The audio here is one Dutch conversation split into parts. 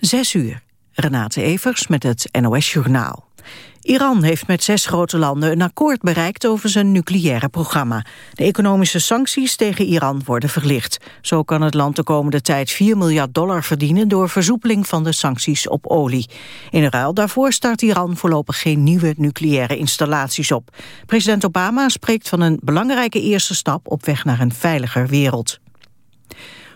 Zes uur. Renate Evers met het NOS Journaal. Iran heeft met zes grote landen een akkoord bereikt over zijn nucleaire programma. De economische sancties tegen Iran worden verlicht. Zo kan het land de komende tijd 4 miljard dollar verdienen door versoepeling van de sancties op olie. In ruil daarvoor start Iran voorlopig geen nieuwe nucleaire installaties op. President Obama spreekt van een belangrijke eerste stap op weg naar een veiliger wereld.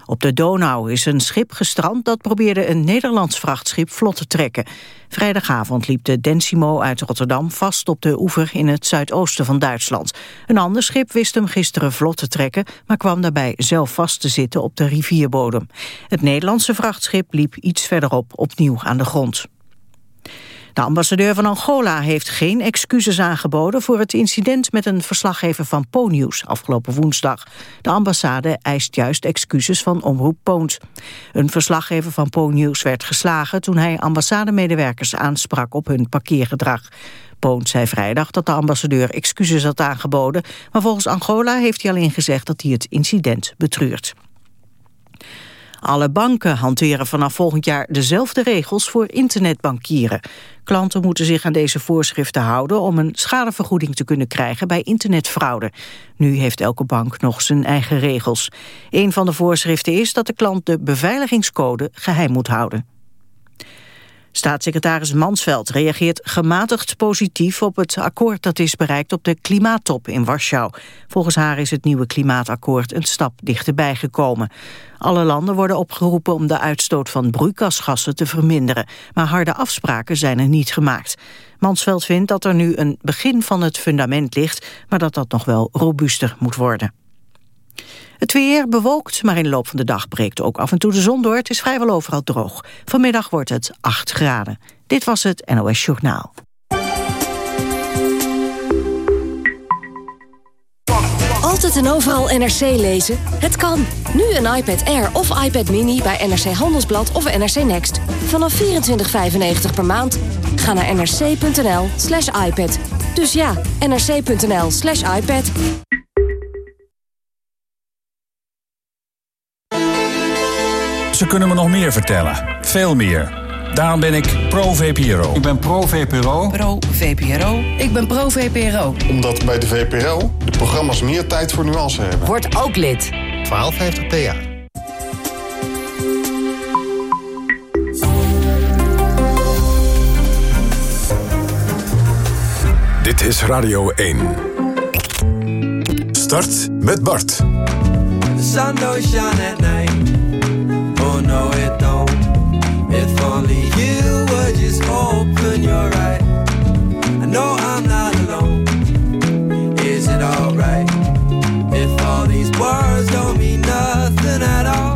Op de Donau is een schip gestrand dat probeerde een Nederlands vrachtschip vlot te trekken. Vrijdagavond liep de Densimo uit Rotterdam vast op de oever in het zuidoosten van Duitsland. Een ander schip wist hem gisteren vlot te trekken, maar kwam daarbij zelf vast te zitten op de rivierbodem. Het Nederlandse vrachtschip liep iets verderop opnieuw aan de grond. De ambassadeur van Angola heeft geen excuses aangeboden... voor het incident met een verslaggever van Po-nieuws afgelopen woensdag. De ambassade eist juist excuses van Omroep Poont. Een verslaggever van Po-nieuws werd geslagen... toen hij ambassademedewerkers aansprak op hun parkeergedrag. Poont zei vrijdag dat de ambassadeur excuses had aangeboden... maar volgens Angola heeft hij alleen gezegd dat hij het incident betreurt. Alle banken hanteren vanaf volgend jaar dezelfde regels voor internetbankieren. Klanten moeten zich aan deze voorschriften houden om een schadevergoeding te kunnen krijgen bij internetfraude. Nu heeft elke bank nog zijn eigen regels. Een van de voorschriften is dat de klant de beveiligingscode geheim moet houden. Staatssecretaris Mansveld reageert gematigd positief op het akkoord dat is bereikt op de klimaattop in Warschau. Volgens haar is het nieuwe klimaatakkoord een stap dichterbij gekomen. Alle landen worden opgeroepen om de uitstoot van broeikasgassen te verminderen, maar harde afspraken zijn er niet gemaakt. Mansveld vindt dat er nu een begin van het fundament ligt, maar dat dat nog wel robuuster moet worden. Het weer bewolkt, maar in de loop van de dag breekt ook af en toe de zon door. Het is vrijwel overal droog. Vanmiddag wordt het 8 graden. Dit was het NOS Journaal. Altijd en overal NRC lezen? Het kan. Nu een iPad Air of iPad Mini bij NRC Handelsblad of NRC Next. Vanaf 24,95 per maand. Ga naar nrc.nl slash iPad. Dus ja, nrc.nl slash iPad. Ze kunnen me nog meer vertellen. Veel meer. Daarom ben ik pro-VPRO. Ik ben pro-VPRO. Pro-VPRO. Ik ben pro-VPRO. Omdat bij de VPRO de programma's meer tijd voor nuance hebben. Word ook lid. 1250 PA. Dit is Radio 1. Start met Bart. The sun don't shine at night. No, it don't. If only you would just open your eyes. I know I'm not alone. Is it alright? If all these words don't mean nothing at all.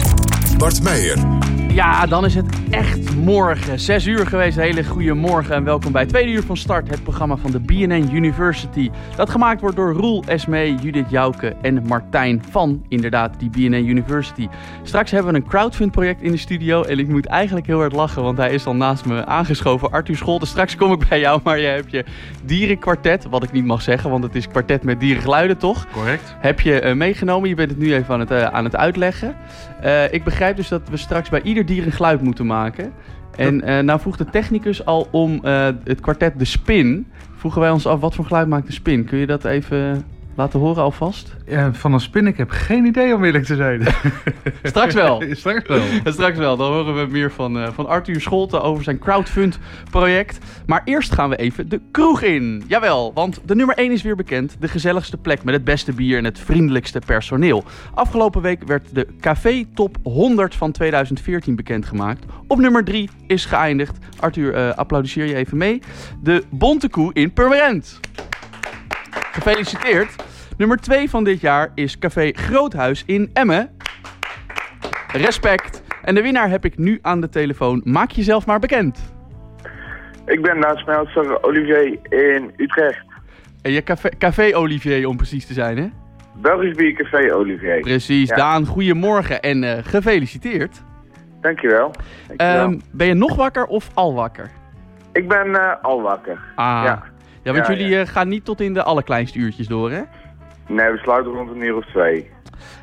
Bart Meijer. Ja, dan is het echt morgen. 6 uur geweest. Hele goede morgen en welkom bij Tweede Uur van Start. Het programma van de BNN University. Dat gemaakt wordt door Roel Esmee, Judith Jouke en Martijn van inderdaad die BNN University. Straks hebben we een crowdfund project in de studio. En ik moet eigenlijk heel hard lachen, want hij is al naast me aangeschoven. Arthur Scholten, straks kom ik bij jou, maar je hebt je dierenkwartet. Wat ik niet mag zeggen, want het is kwartet met dierengeluiden, toch? Correct. Heb je uh, meegenomen. Je bent het nu even aan het, uh, aan het uitleggen. Uh, ik begrijp dus dat we straks bij ieder dier een geluid moeten maken. En uh, nou vroeg de technicus al om uh, het kwartet De Spin. Vroegen wij ons af, wat voor geluid maakt de spin? Kun je dat even laten horen alvast? Ja, van een spin, ik heb geen idee om eerlijk te zijn. Straks wel. Straks wel. Straks wel. Dan horen we meer van, uh, van Arthur Scholten over zijn crowdfund project. Maar eerst gaan we even de kroeg in. Jawel, want de nummer 1 is weer bekend. De gezelligste plek met het beste bier en het vriendelijkste personeel. Afgelopen week werd de Café Top 100 van 2014 bekendgemaakt. Op nummer 3 is geëindigd. Arthur, uh, applaudisseer je even mee. De Bonte Koe in Purmerend. Gefeliciteerd. Nummer 2 van dit jaar is Café Groothuis in Emmen. Respect. En de winnaar heb ik nu aan de telefoon. Maak jezelf maar bekend. Ik ben naastmelster Olivier in Utrecht. En je café, café Olivier om precies te zijn, hè? Belgisch Biercafé Olivier. Precies. Ja. Daan, goedemorgen en uh, gefeliciteerd. Dankjewel. Dankjewel. Um, ben je nog wakker of al wakker? Ik ben uh, al wakker. Ah. Ja. Ja, want ja, jullie ja. Uh, gaan niet tot in de allerkleinste uurtjes door, hè? Nee, we sluiten rond een uur of twee.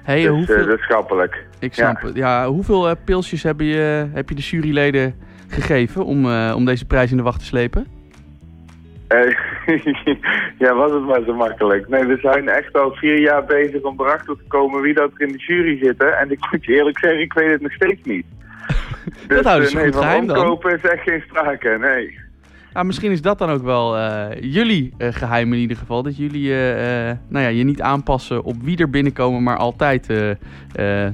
Hey, dus, hoeveel... uh, dat is schappelijk. Ik snap ja. het. Ja, hoeveel uh, pilsjes heb je, heb je de juryleden gegeven om, eh, om deze prijs in de wacht te slepen? Eh, ja, was het maar zo makkelijk. Nee, we zijn echt al vier jaar bezig om erachter te komen wie dat er in de jury zitten. En ik moet je eerlijk zeggen, ik weet het nog steeds niet. dat houden ze eh, nee, goed geheim dan. omkopen is echt geen sprake, nee. Ah, misschien is dat dan ook wel eh, jullie eh, geheim in ieder geval. Dat jullie eh, nou ja, je niet aanpassen op wie er binnenkomen, maar altijd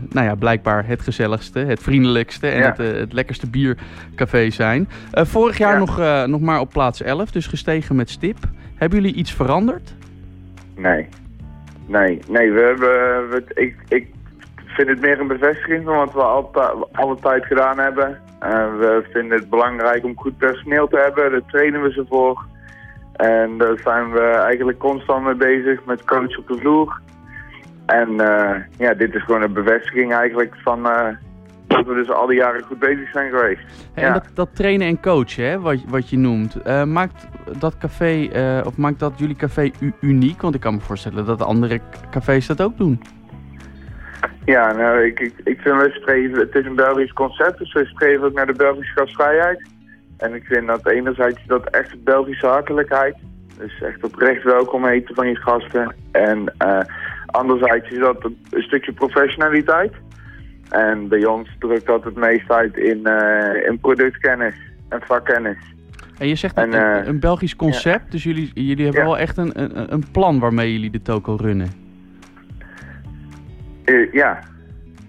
nou ja, blijkbaar het gezelligste, het vriendelijkste en Ja. het, het lekkerste biercafé zijn. Vorig jaar Ja. nog, nog maar op plaats 11, dus gestegen met stip. Hebben jullie iets veranderd? Nee. Nee, nee, we hebben, we, ik, ik vind het meer een bevestiging van wat we altijd, alle tijd gedaan hebben. We vinden het belangrijk om goed personeel te hebben, daar trainen we ze voor. En daar zijn we eigenlijk constant mee bezig met coach op de vloer. En eh, ja, dit is gewoon een bevestiging eigenlijk van eh, dat we dus al die jaren goed bezig zijn geweest. En Ja. dat, dat trainen en coachen, hè, wat, wat je noemt, eh, maakt dat café, of maakt dat jullie café u- uniek? Want ik kan me voorstellen dat andere cafés dat ook doen. Ja, nou, ik, ik, ik vind we streven, het is een Belgisch concept, dus we streven ook naar de Belgische gastvrijheid. En ik vind dat enerzijds dat echt de Belgische hartelijkheid, dus echt oprecht welkom heten van je gasten. En eh, anderzijds is dat een, stukje professionaliteit. En bij ons drukt dat het meest uit in, eh, in productkennis en vakkennis. En je zegt En, een, eh, een Belgisch concept, dus jullie, jullie hebben Ja. wel echt een, een, een plan waarmee jullie de toko runnen. Eh, ja.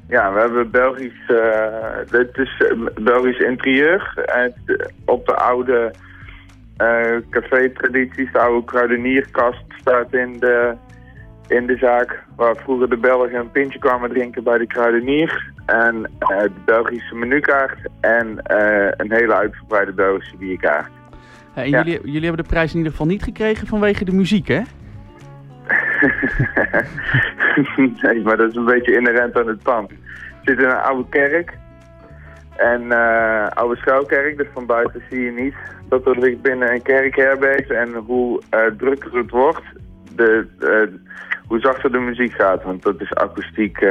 Ja, we hebben Belgisch, eh het is eh, Belgisch interieur. En het- op de oude eh café-tradities, de oude kruidenierkast staat in de, in de zaak. Waar vroeger de Belgen een pintje kwamen drinken bij de kruidenier. En eh, de Belgische menukaart en eh, een hele uitgebreide Belgische bierkaart. En Ja. jullie, jullie hebben de prijs in ieder geval niet gekregen vanwege de muziek, hè? nee, maar dat is een beetje inherent aan het pand. Het zit in een oude kerk. En eh oude schouwkerk, dus van buiten zie je niet dat er ligt binnen een kerkherberg. En hoe eh, drukker het wordt, de, eh, hoe zachter de muziek gaat. Want dat is akoestiek.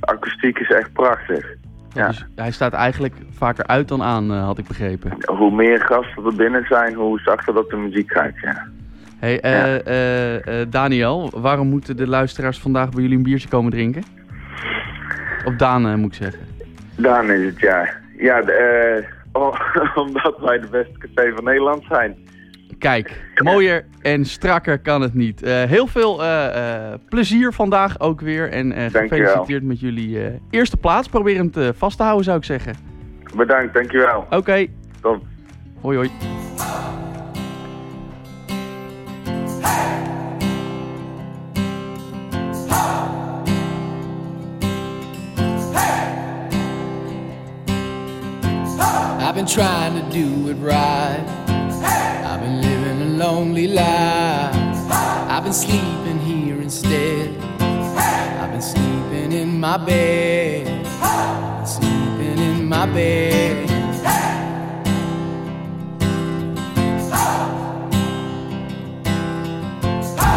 akoestiek is echt prachtig. Ja. Dus hij staat eigenlijk vaker uit dan aan, had ik begrepen. Hoe meer gasten er binnen zijn, hoe zachter dat de muziek gaat, ja. Hey, eh, eh, eh, Daniel, waarom moeten de luisteraars vandaag bij jullie een biertje komen drinken? Of Daan, moet ik zeggen. Dan is het, ja. Ja, oh, omdat wij de beste café van Nederland zijn. Kijk, mooier en strakker kan het niet. Heel veel plezier vandaag ook weer. En gefeliciteerd met jullie eerste plaats. Probeer hem te vast te houden, zou ik zeggen. Bedankt, dankjewel. Oké, Tot. hoi hoi. I've been trying to do it right. I've been living a lonely life. I've been sleeping here instead. I've been sleeping in my bed. Sleeping in my bed.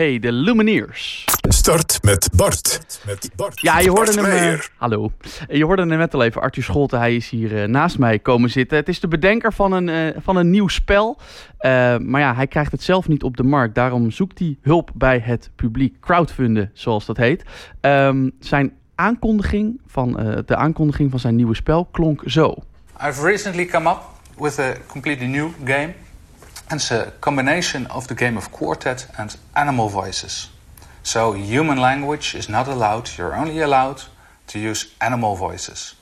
Hey, de Lumineers. Start met Bart. Met Bart. Ja, je hoorde Bart hem. Meijer. hallo. Je hoorde hem net al even. Arthur Scholten, hij is hier eh, naast mij komen zitten. Het is de bedenker van een, eh, van een nieuw spel. Eh, maar ja, hij krijgt het zelf niet op de markt. Daarom zoekt hij hulp bij het publiek. Crowdfunden, zoals dat heet. Ehm, zijn aankondiging van, eh, de aankondiging van zijn nieuwe spel klonk zo. I've recently come up with a completely new game. And it's a combination of the game of quartet and animal voices. So human language is not allowed, you're only allowed to use animal voices.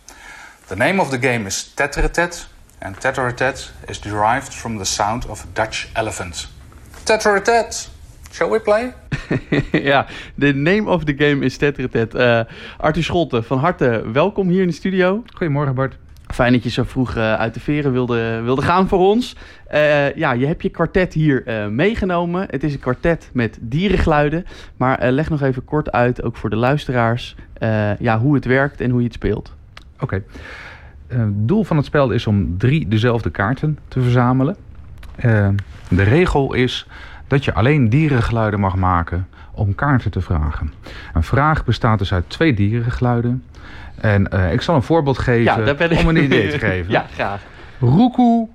The name of the game is Tetratet, and Tetratet is derived from the sound of a Dutch elephant. Tetratet! Shall we play? ja, de name of the game is Tetratet. Eh Arthur Scholten, van harte welkom hier in de studio. Goedemorgen Bart. Fijn dat je zo vroeg eh, uit de veren wilde, wilde gaan voor ons. Eh, ja, je hebt je kwartet hier eh, meegenomen. Het is een kwartet met dierengeluiden. Maar leg nog even kort uit, ook voor de luisteraars, ja, hoe het werkt en hoe je het speelt. Oké. Het doel van het spel is om drie dezelfde kaarten te verzamelen. De regel is dat je alleen dierengeluiden mag maken om kaarten te vragen. Een vraag bestaat dus uit twee dierengeluiden. En eh, ik zal een voorbeeld geven Ja, ik. om een idee te geven. ja, graag. Roekoe,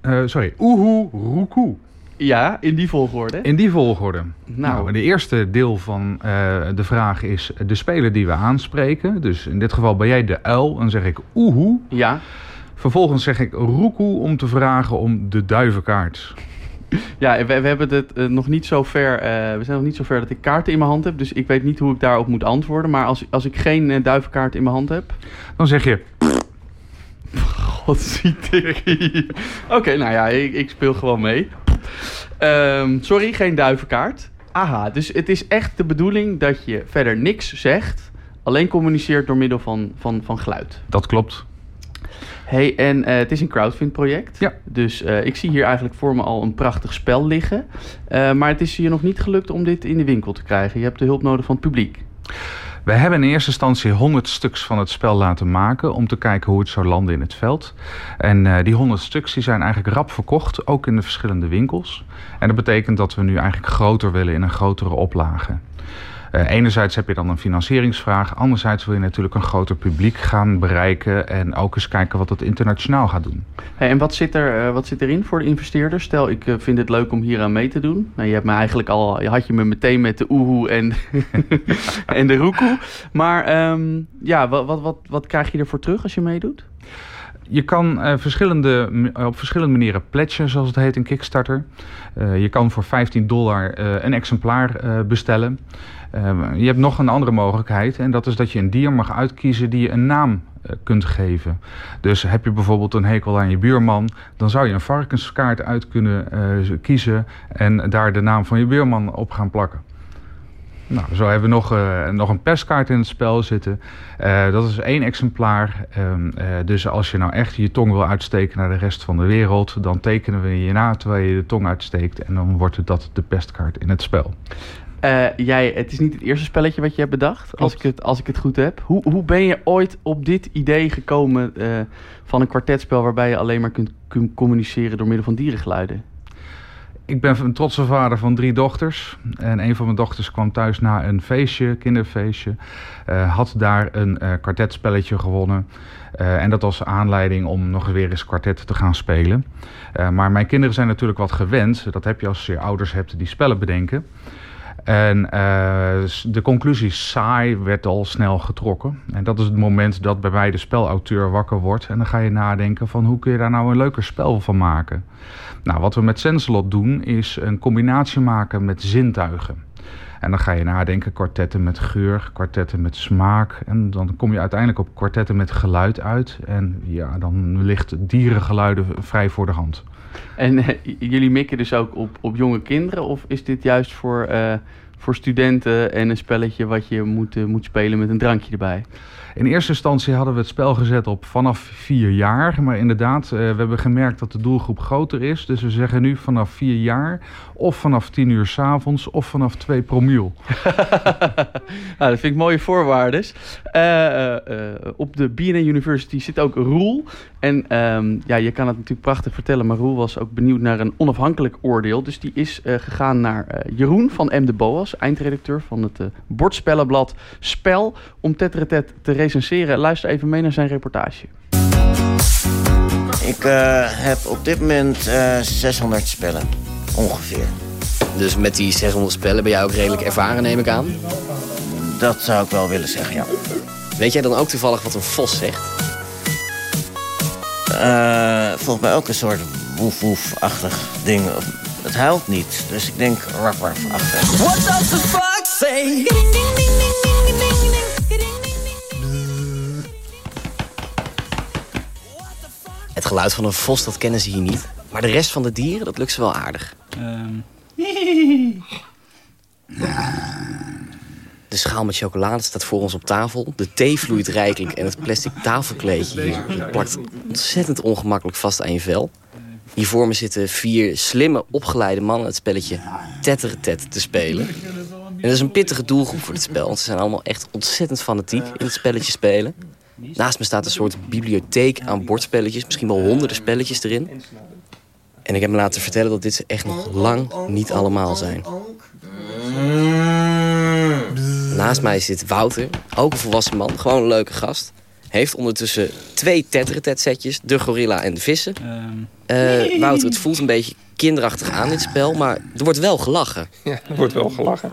eh, sorry, oehoe, roekoe. Ja, in die volgorde. In die volgorde. Nou. Nou, de eerste deel van eh, de vraag is de speler die we aanspreken. Dus in dit geval ben jij de uil. Dan zeg ik oehoe. Ja, Vervolgens zeg ik roekoe om te vragen om de duivenkaart. ja we, we hebben het eh, nog niet zo ver. eh, we zijn nog niet zo ver dat ik kaarten in mijn hand heb. Dus ik weet niet hoe ik daarop moet antwoorden. Maar als, als ik geen eh, duivenkaart in mijn hand heb. Dan zeg je God ziet ik. Oké, nou ja, ik, ik speel gewoon mee. Ehm, sorry, geen duivenkaart. Aha, dus het is echt de bedoeling dat je verder niks zegt. Alleen communiceert door middel van, van, van geluid. dat klopt. Hey, en eh, het is een crowdfund project. Ja. Dus eh, ik zie hier eigenlijk voor me al een prachtig spel liggen. Eh, maar het is je nog niet gelukt om dit in de winkel te krijgen. Je hebt de hulp nodig van het publiek. We hebben in eerste instantie 100 stuks van het spel laten maken om te kijken hoe het zou landen in het veld. En die 100 stuks die zijn eigenlijk rap verkocht, ook in de verschillende winkels. En dat betekent dat we nu eigenlijk groter willen in een grotere oplage. Eh, enerzijds heb je dan een financieringsvraag, anderzijds wil je natuurlijk een groter publiek gaan bereiken en ook eens kijken wat het internationaal gaat doen. En wat zit, er, eh, wat zit erin voor de investeerders? Stel, ik eh, vind het leuk om hier aan mee te doen. Nou, je hebt me eigenlijk al, had je me meteen met de oehoe en, en de roekoe. Maar ehm, ja, wat, wat, wat, wat krijg je ervoor terug als je meedoet? Je kan eh, verschillende, m- op verschillende manieren pledgen, zoals het heet in Kickstarter. Eh, je kan voor 15 dollar eh, een exemplaar eh, bestellen. Eh, je hebt nog een andere mogelijkheid en dat is dat je een dier mag uitkiezen die je een naam eh, kunt geven. Dus heb je bijvoorbeeld een hekel aan je buurman, dan zou je een varkenskaart uit kunnen eh, kiezen en daar de naam van je buurman op gaan plakken. Nou, zo hebben we nog, eh, nog een perskaart in het spel zitten. Eh, dat is één exemplaar. Ehm, eh, dus als je nou echt je tong wil uitsteken naar de rest van de wereld, dan tekenen we je na terwijl je de tong uitsteekt. En dan wordt het dat de pestkaart in het spel. Jij, het is niet het eerste spelletje wat je hebt bedacht, als ik, het, als ik het goed heb. Hoe, hoe ben je ooit op dit idee gekomen van een kwartetspel waarbij je alleen maar kunt, kunt communiceren door middel van dierengeluiden? Ik ben een trotse vader van drie dochters. En een van mijn dochters kwam thuis na een feestje, kinderfeestje. eh, had daar een eh kwartetspelletje gewonnen. Eh, en dat was aanleiding om nog weer eens kwartet te gaan spelen. Maar mijn kinderen zijn natuurlijk wat gewend. Dat heb je als je ouders hebt die spellen bedenken. En eh, de conclusie saai werd al snel getrokken. En dat is het moment dat bij mij de spelauteur wakker wordt. En dan ga je nadenken van hoe kun je daar nou een leuker spel van maken. Nou, wat we met Senselot doen is een combinatie maken met zintuigen. En dan ga je nadenken kwartetten met geur, kwartetten met smaak. En dan kom je uiteindelijk op kwartetten met geluid uit. En ja, dan ligt dierengeluiden vrij voor de hand. En eh, jullie mikken dus ook op, op jonge kinderen? Of is dit juist voor, eh, voor studenten en een spelletje wat je moet, eh, moet spelen met een drankje erbij? In eerste instantie hadden we het spel gezet op vanaf vier jaar. Maar inderdaad, eh, we hebben gemerkt dat de doelgroep groter is. Dus we zeggen nu vanaf vier jaar, of vanaf tien uur s'avonds, of vanaf twee promiel. nou, dat vind ik mooie voorwaarden. Uh, op de BNN University zit ook Roel. En ehm, ja, je kan het natuurlijk prachtig vertellen, maar Roel was ook benieuwd naar een onafhankelijk oordeel. Dus die is gegaan naar Jeroen van M. de Boas, eindredacteur van het bordspellenblad Spel, om Tetretet te recenseren. Luister even mee naar zijn reportage. Ik uh, heb op dit moment uh, 600 spellen, ongeveer. Dus met die 600 spellen ben jij ook redelijk ervaren, neem ik aan? Dat zou ik wel willen zeggen, ja. Weet jij dan ook toevallig wat een vos zegt? Uh, volgens mij ook een soort woef-woef-achtig ding. Het huilt niet, dus ik denk rap-rap-achtig. What does the fuck say? Het geluid van een vos, dat kennen ze hier niet. Maar de rest van de dieren, dat lukt ze wel aardig. Um. De schaal met chocolade staat voor ons op tafel. De thee vloeit rijkelijk en het plastic tafelkleedje hier plakt ontzettend ongemakkelijk vast aan je vel. Hier voor me zitten vier slimme, opgeleide mannen het spelletje Tettertet te spelen. En dat is een pittige doelgroep voor dit spel, want ze zijn allemaal echt ontzettend fanatiek in het spelletje spelen. Naast me staat een soort bibliotheek aan bordspelletjes. Misschien wel honderden spelletjes erin. En ik heb me laten vertellen dat dit ze echt nog lang niet allemaal zijn. Naast mij zit Wouter, ook een volwassen man. Gewoon een leuke gast. Heeft ondertussen twee Tetretet setjes. De gorilla en de vissen. Uh, Wouter, het voelt een beetje kinderachtig aan dit spel. Maar er wordt wel gelachen. Ja, er wordt wel gelachen.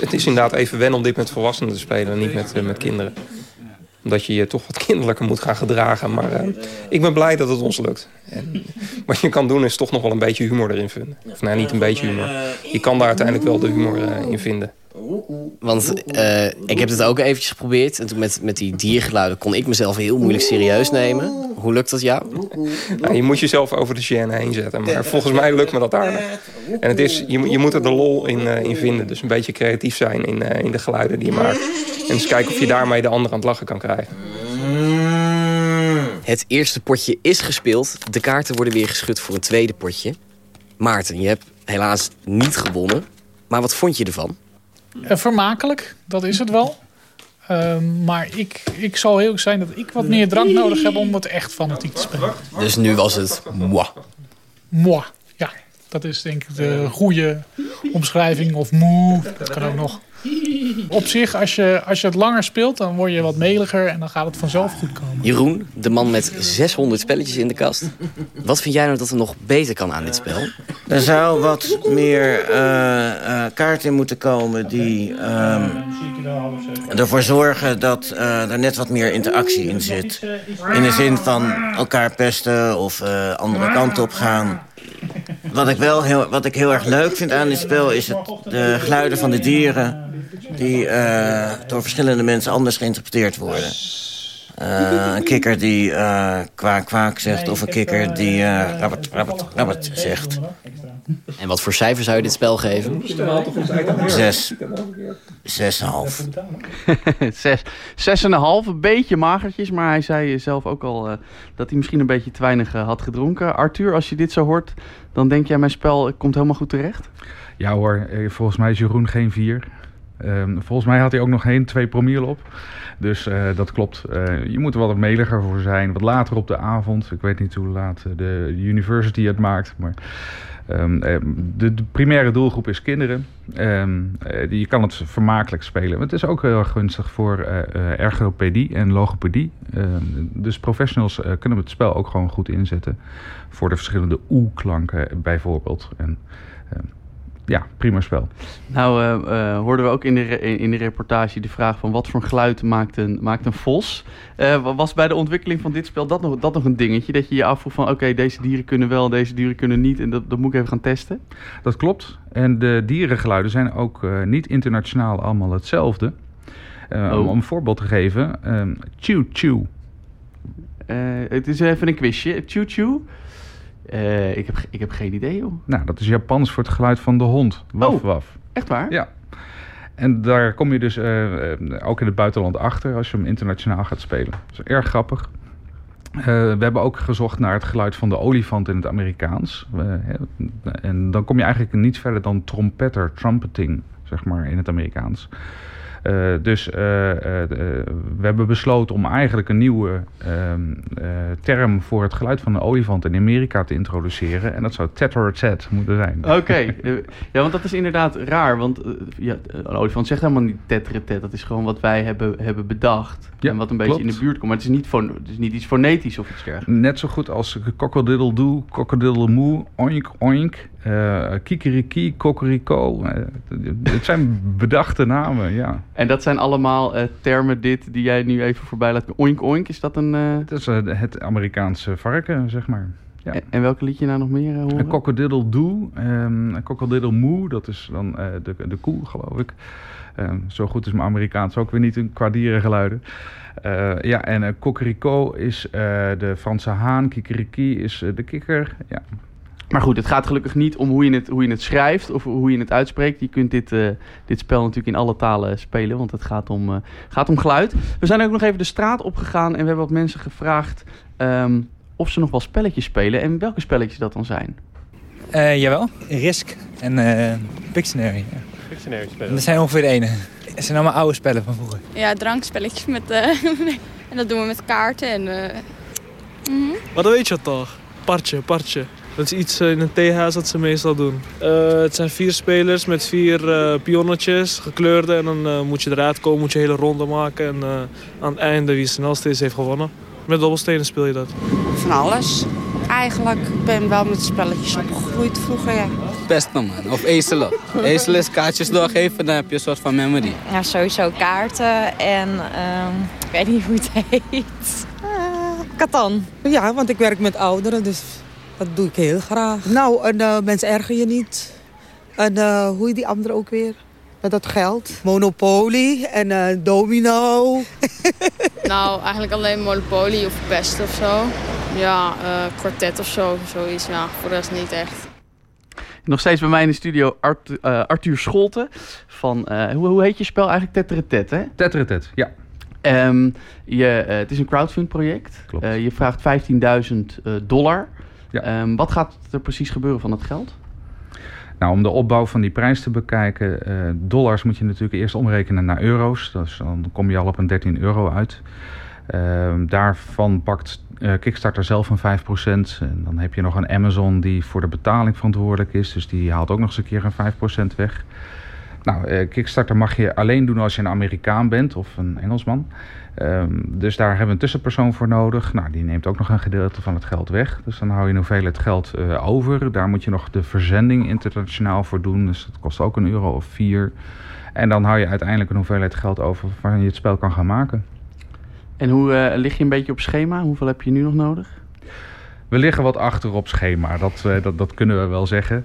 Het is inderdaad even wennen om dit met volwassenen te spelen. En niet met, uh, met kinderen omdat je je toch wat kinderlijker moet gaan gedragen. Maar uh, ik ben blij dat het ons lukt. En wat je kan doen is toch nog wel een beetje humor erin vinden. Of nou, niet een beetje humor. Je kan daar uiteindelijk wel de humor in vinden. Want uh, ik heb het ook eventjes geprobeerd. En toen met, met die diergeluiden kon ik mezelf heel moeilijk serieus nemen. Hoe lukt dat jou? Nou, je moet jezelf over de chaîne heen zetten. Maar volgens mij lukt me dat aardig. En het is, je, je moet er de lol in, uh, in vinden. Dus een beetje creatief zijn in, uh, in de geluiden die je maakt. En eens kijken of je daarmee de ander aan het lachen kan krijgen. Het eerste potje is gespeeld. De kaarten worden weer geschud voor een tweede potje. Maarten, je hebt helaas niet gewonnen. Maar wat vond je ervan? Uh, vermakelijk, dat is het wel. Uh, maar ik, ik zal heel zijn dat ik wat meer drank nodig heb om het echt fanatiek te spelen. Dus nu was het moi. Moi, ja. Dat is denk ik de goede omschrijving. Of moe, dat kan ook nog. Op zich, als je, als je het langer speelt, dan word je wat meliger en dan gaat het vanzelf goed komen. Jeroen, de man met 600 spelletjes in de kast. Wat vind jij nou dat er nog beter kan aan dit spel? Er zou wat meer uh, uh, kaarten moeten komen die um, ervoor zorgen dat uh, er net wat meer interactie in zit. In de zin van elkaar pesten of andere kanten op gaan. Wat ik, wel heel, wat ik heel erg leuk vind aan dit spel is het, de geluiden van de dieren die uh, door verschillende mensen anders geïnterpreteerd worden. Uh, een kikker die uh, kwaak kwaak zegt of een kikker die uh, rabbit rabbit rabbit zegt. En wat voor cijfer zou je dit spel geven? Zes. Zes en half. zes, zes en een half, een beetje magertjes. Maar hij zei zelf ook al uh, dat hij misschien een beetje te weinig uh, had gedronken. Arthur, als je dit zo hoort, dan denk jij mijn spel komt helemaal goed terecht? Ja hoor, volgens mij is Jeroen geen vier. Um, volgens mij had hij ook nog geen twee promiel op. Dus uh, dat klopt. Uh, je moet er wat meliger voor zijn. Wat later op de avond. Ik weet niet hoe laat de university het maakt. Maar um, de, de, primaire doelgroep is kinderen. Uh, je kan het vermakelijk spelen. Het is ook heel gunstig voor ergopedie en logopedie. dus professionals kunnen het spel ook gewoon goed inzetten. Voor de verschillende oe-klanken bijvoorbeeld. En, ja, prima spel. Nou, uh, uh, hoorden we ook in de, in de reportage de vraag van wat voor geluid maakt een, maakt een vos. Uh, was bij de ontwikkeling van dit spel dat nog, dat nog een dingetje? Dat je je afvroeg van oké, okay, deze dieren kunnen wel, deze dieren kunnen niet. En dat, dat moet ik even gaan testen? Dat klopt. En de dierengeluiden zijn ook niet internationaal allemaal hetzelfde. Oh. Om een voorbeeld te geven. chew chew. het is even een quizje. Chew chew. Uh, ik, heb, ik heb geen idee, joh. Nou, dat is Japans voor het geluid van de hond. Waf, oh, waf. Echt waar? Ja. En daar kom je dus eh, eh, ook in het buitenland achter als je hem internationaal gaat spelen. Dat is erg grappig. Eh, we hebben ook gezocht naar het geluid van de olifant in het Amerikaans. Eh, en dan kom je eigenlijk niet verder dan trompetter, trumpeting, zeg maar, in het Amerikaans. Eh, dus eh, eh, we hebben besloten om eigenlijk een nieuwe ehm, eh, term voor het geluid van een olifant in Amerika te introduceren. En dat zou tat moeten zijn. Oké, ja, want dat is inderdaad raar. Want ja, een olifant zegt helemaal niet tetteret. Dat is gewoon wat wij hebben, hebben bedacht. Ja, en wat een beetje klopt. in de buurt komt. Maar het is niet, het is niet iets fonetisch of iets dergelijks. Net zo goed als cockadiddle doe, cockadiddle moe, oink oink, eh kikeriki, kokoriko. Eh, het zijn bedachte namen, ja. En dat zijn allemaal eh, termen dit die jij nu even voorbij laat. Oink oink, is dat een... Dat is het Amerikaanse varken, zeg maar. Ja. En, en welke lied je nou nog meer horen? Een cockadiddle doe, ehm, een cockadiddle moe, dat is dan de, de koe, geloof ik. Ehm, zo goed is mijn Amerikaans ook weer niet in- qua dierengeluiden. Eh, ja, en uh, is de Franse haan, Kikeriki is de kikker. Ja. Maar goed, het gaat gelukkig niet om hoe je het, hoe je het schrijft of hoe je het uitspreekt. Je kunt dit, eh, dit spel natuurlijk in alle talen spelen, want het gaat om, eh, gaat om geluid. We zijn ook nog even de straat opgegaan en we hebben wat mensen gevraagd ehm, of ze nog wel spelletjes spelen en welke spelletjes dat dan zijn. Eh, jawel, Risk en eh Pictionary. Ja. Pictionary spelen. Dat zijn ongeveer de ene. Het zijn allemaal oude spellen van vroeger. Ja, drankspelletjes met... eh, en dat doen we met kaarten en... eh, mhm. Maar dan weet je het toch? Partje, partje. Dat is iets eh, in een theehuis dat ze meestal doen. Eh, het zijn vier spelers met vier eh pionnetjes, gekleurde. En dan eh, moet je eruit komen, moet je een hele ronde maken. En eh, aan het einde, wie het snelste is, heeft gewonnen. Met dobbelstenen speel je dat. Van alles. Eigenlijk ik ben wel met spelletjes opgegroeid vroeger, ja. Beste man, of ezelen. Ezelen is kaartjes doorgeven, dan heb je een soort van memory. Ja, sowieso kaarten en ehm, ik weet niet hoe het heet. Eh, Catan. Ja, want ik werk met ouderen, dus dat doe ik heel graag. Nou, en eh, mensen erger je niet. En eh, hoe je die andere ook weer? Met dat geld. Monopoly en eh, domino. Nou, eigenlijk alleen Monopoly of Pest of zo. Ja, eh kwartet of zo, zoiets. Ja, voor de rest niet echt. Nog steeds bij mij in de studio Art, eh, Arthur Scholten van, eh, hoe, hoe heet je spel eigenlijk? Tetretet, hè? Tetretet, ja. Ehm, je, het is een crowdfund project. Klopt. Eh, je vraagt 15.000 eh, Ehm, wat gaat er precies gebeuren van dat geld? Nou, om de opbouw van die prijs te bekijken, eh, dollars moet je natuurlijk eerst omrekenen naar euro's. Dus dan kom je al op een 13 euro uit. Ehm, daarvan pakt eh, Kickstarter zelf een 5%. En dan heb je nog een Amazon die voor de betaling verantwoordelijk is. Dus die haalt ook nog eens een keer een 5% weg. Nou, eh, Kickstarter mag je alleen doen als je een Amerikaan bent of een Engelsman. Ehm, dus daar hebben we een tussenpersoon voor nodig. Nou, die neemt ook nog een gedeelte van het geld weg. Dus dan hou je een hoeveelheid geld eh, over. Daar moet je nog de verzending internationaal voor doen. Dus dat kost ook een euro of vier. En dan hou je uiteindelijk een hoeveelheid geld over waarvan je het spel kan gaan maken. En hoe eh, lig je een beetje op schema? Hoeveel heb je nu nog nodig? We liggen wat achter op schema, dat, dat, dat kunnen we wel zeggen.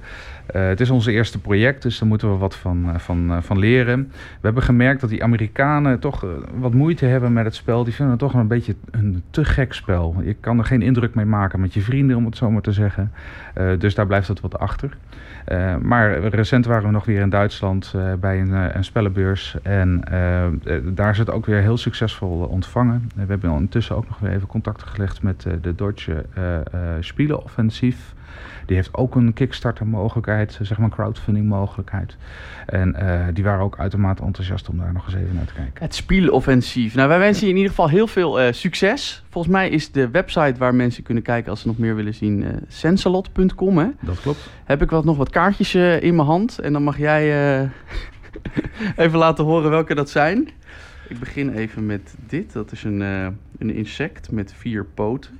Eh, het is ons eerste project, dus daar moeten we wat van, eh, van, eh, van leren. We hebben gemerkt dat die Amerikanen toch wat moeite hebben met het spel. Die vinden het toch een beetje een te gek spel. Je kan er geen indruk mee maken met je vrienden, om het zo maar te zeggen. Dus daar blijft het wat achter. Maar recent waren we nog weer in Duitsland bij een, een spellenbeurs. En daar is het ook weer heel succesvol ontvangen. we hebben ondertussen ook nog weer even contact gelegd met de Deutsche Spielenoffensief. Die heeft ook een Kickstarter mogelijkheid, zeg maar crowdfunding mogelijkheid. En eh, die waren ook uitermate enthousiast om daar nog eens even naar te kijken. Het spieloffensief. Nou, wij wensen je in ieder geval heel veel eh, succes. Volgens mij is de website waar mensen kunnen kijken als ze nog meer willen zien eh sensalot.com. Hè? Dat klopt. Heb ik wat, nog wat kaartjes in mijn hand en dan mag jij even laten horen welke dat zijn. Ik begin even met dit. Dat is een, een insect met vier poten.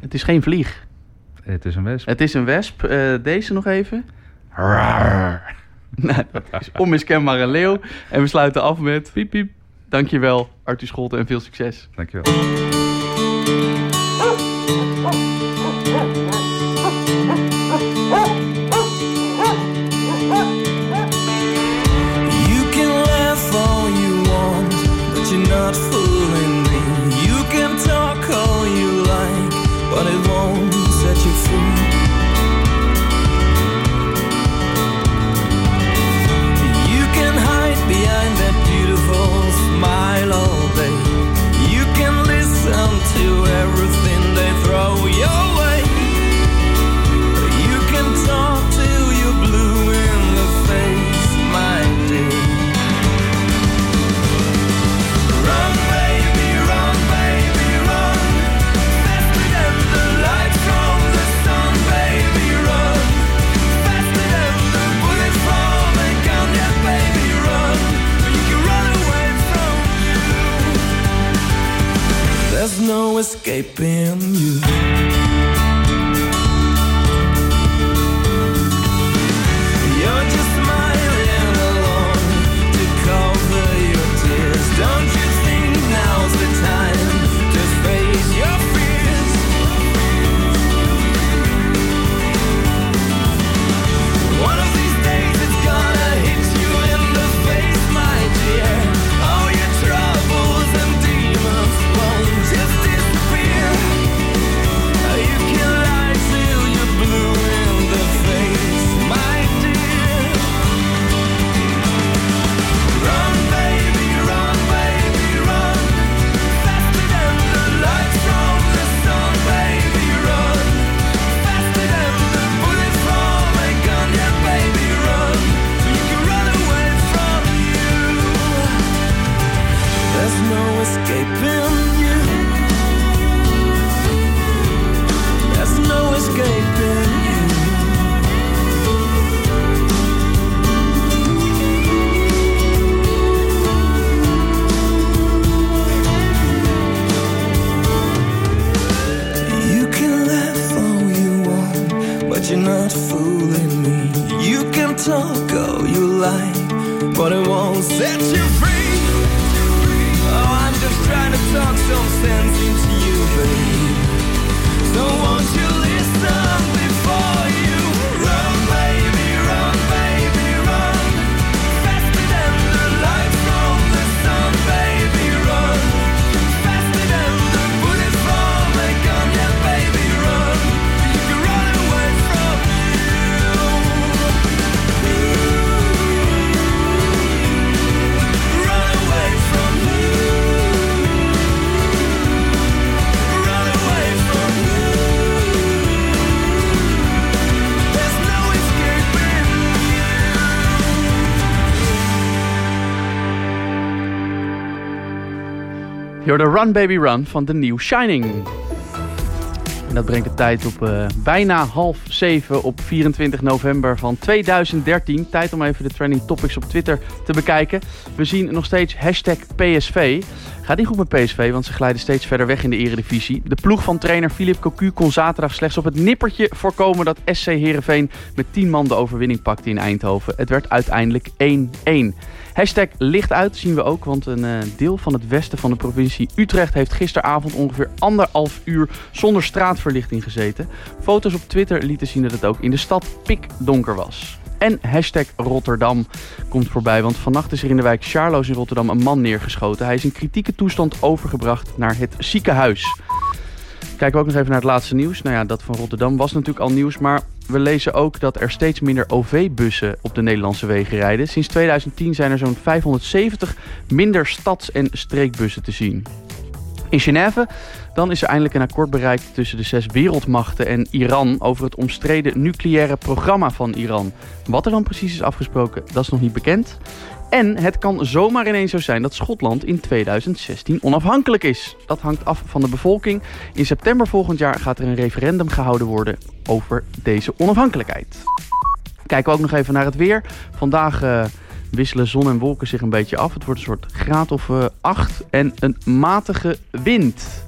Het is geen vlieg. Het is een wesp. Het is een wesp. Eh, deze nog even. nou, dat is onmiskenbaar een leeuw. En we sluiten af met piep piep. Dankjewel, Arthur Scholten, en veel succes. Dankjewel. Escaping Run Baby Run van de New Shining. En dat brengt de tijd op eh, bijna half zeven op 24 november van 2013. Tijd om even de trending topics op Twitter te bekijken. We zien nog steeds hashtag PSV. Gaat niet goed met PSV, want ze glijden steeds verder weg in de eredivisie. De ploeg van trainer Philip Cocu kon zaterdag slechts op het nippertje voorkomen dat SC Heerenveen met 10 man de overwinning pakte in Eindhoven. Het werd uiteindelijk 1-1. Hashtag licht zien we ook, want een eh, deel van het westen van de provincie Utrecht heeft gisteravond ongeveer anderhalf uur zonder straatverlichting gezeten. Foto's op Twitter lieten zien dat het ook in de stad pikdonker was. En hashtag Rotterdam komt voorbij, want vannacht is er in de wijk Charloes in Rotterdam een man neergeschoten. Hij is in kritieke toestand overgebracht naar het ziekenhuis. Kijken we ook nog even naar het laatste nieuws. Nou ja, dat van Rotterdam was natuurlijk al nieuws, maar we lezen ook dat er steeds minder OV-bussen op de Nederlandse wegen rijden. Sinds 2010 zijn er zo'n 570 minder stads- en streekbussen te zien. In Genève dan is er eindelijk een akkoord bereikt tussen de zes wereldmachten en Iran over het omstreden nucleaire programma van Iran. Wat er dan precies is afgesproken, dat is nog niet bekend. En het kan zomaar ineens zo zijn dat Schotland in 2016 onafhankelijk is. Dat hangt af van de bevolking. In september volgend jaar gaat er een referendum gehouden worden over deze onafhankelijkheid. Kijken we ook nog even naar het weer. Vandaag eh, wisselen zon en wolken zich een beetje af. Het wordt een soort graad of eh, 8 en een matige wind.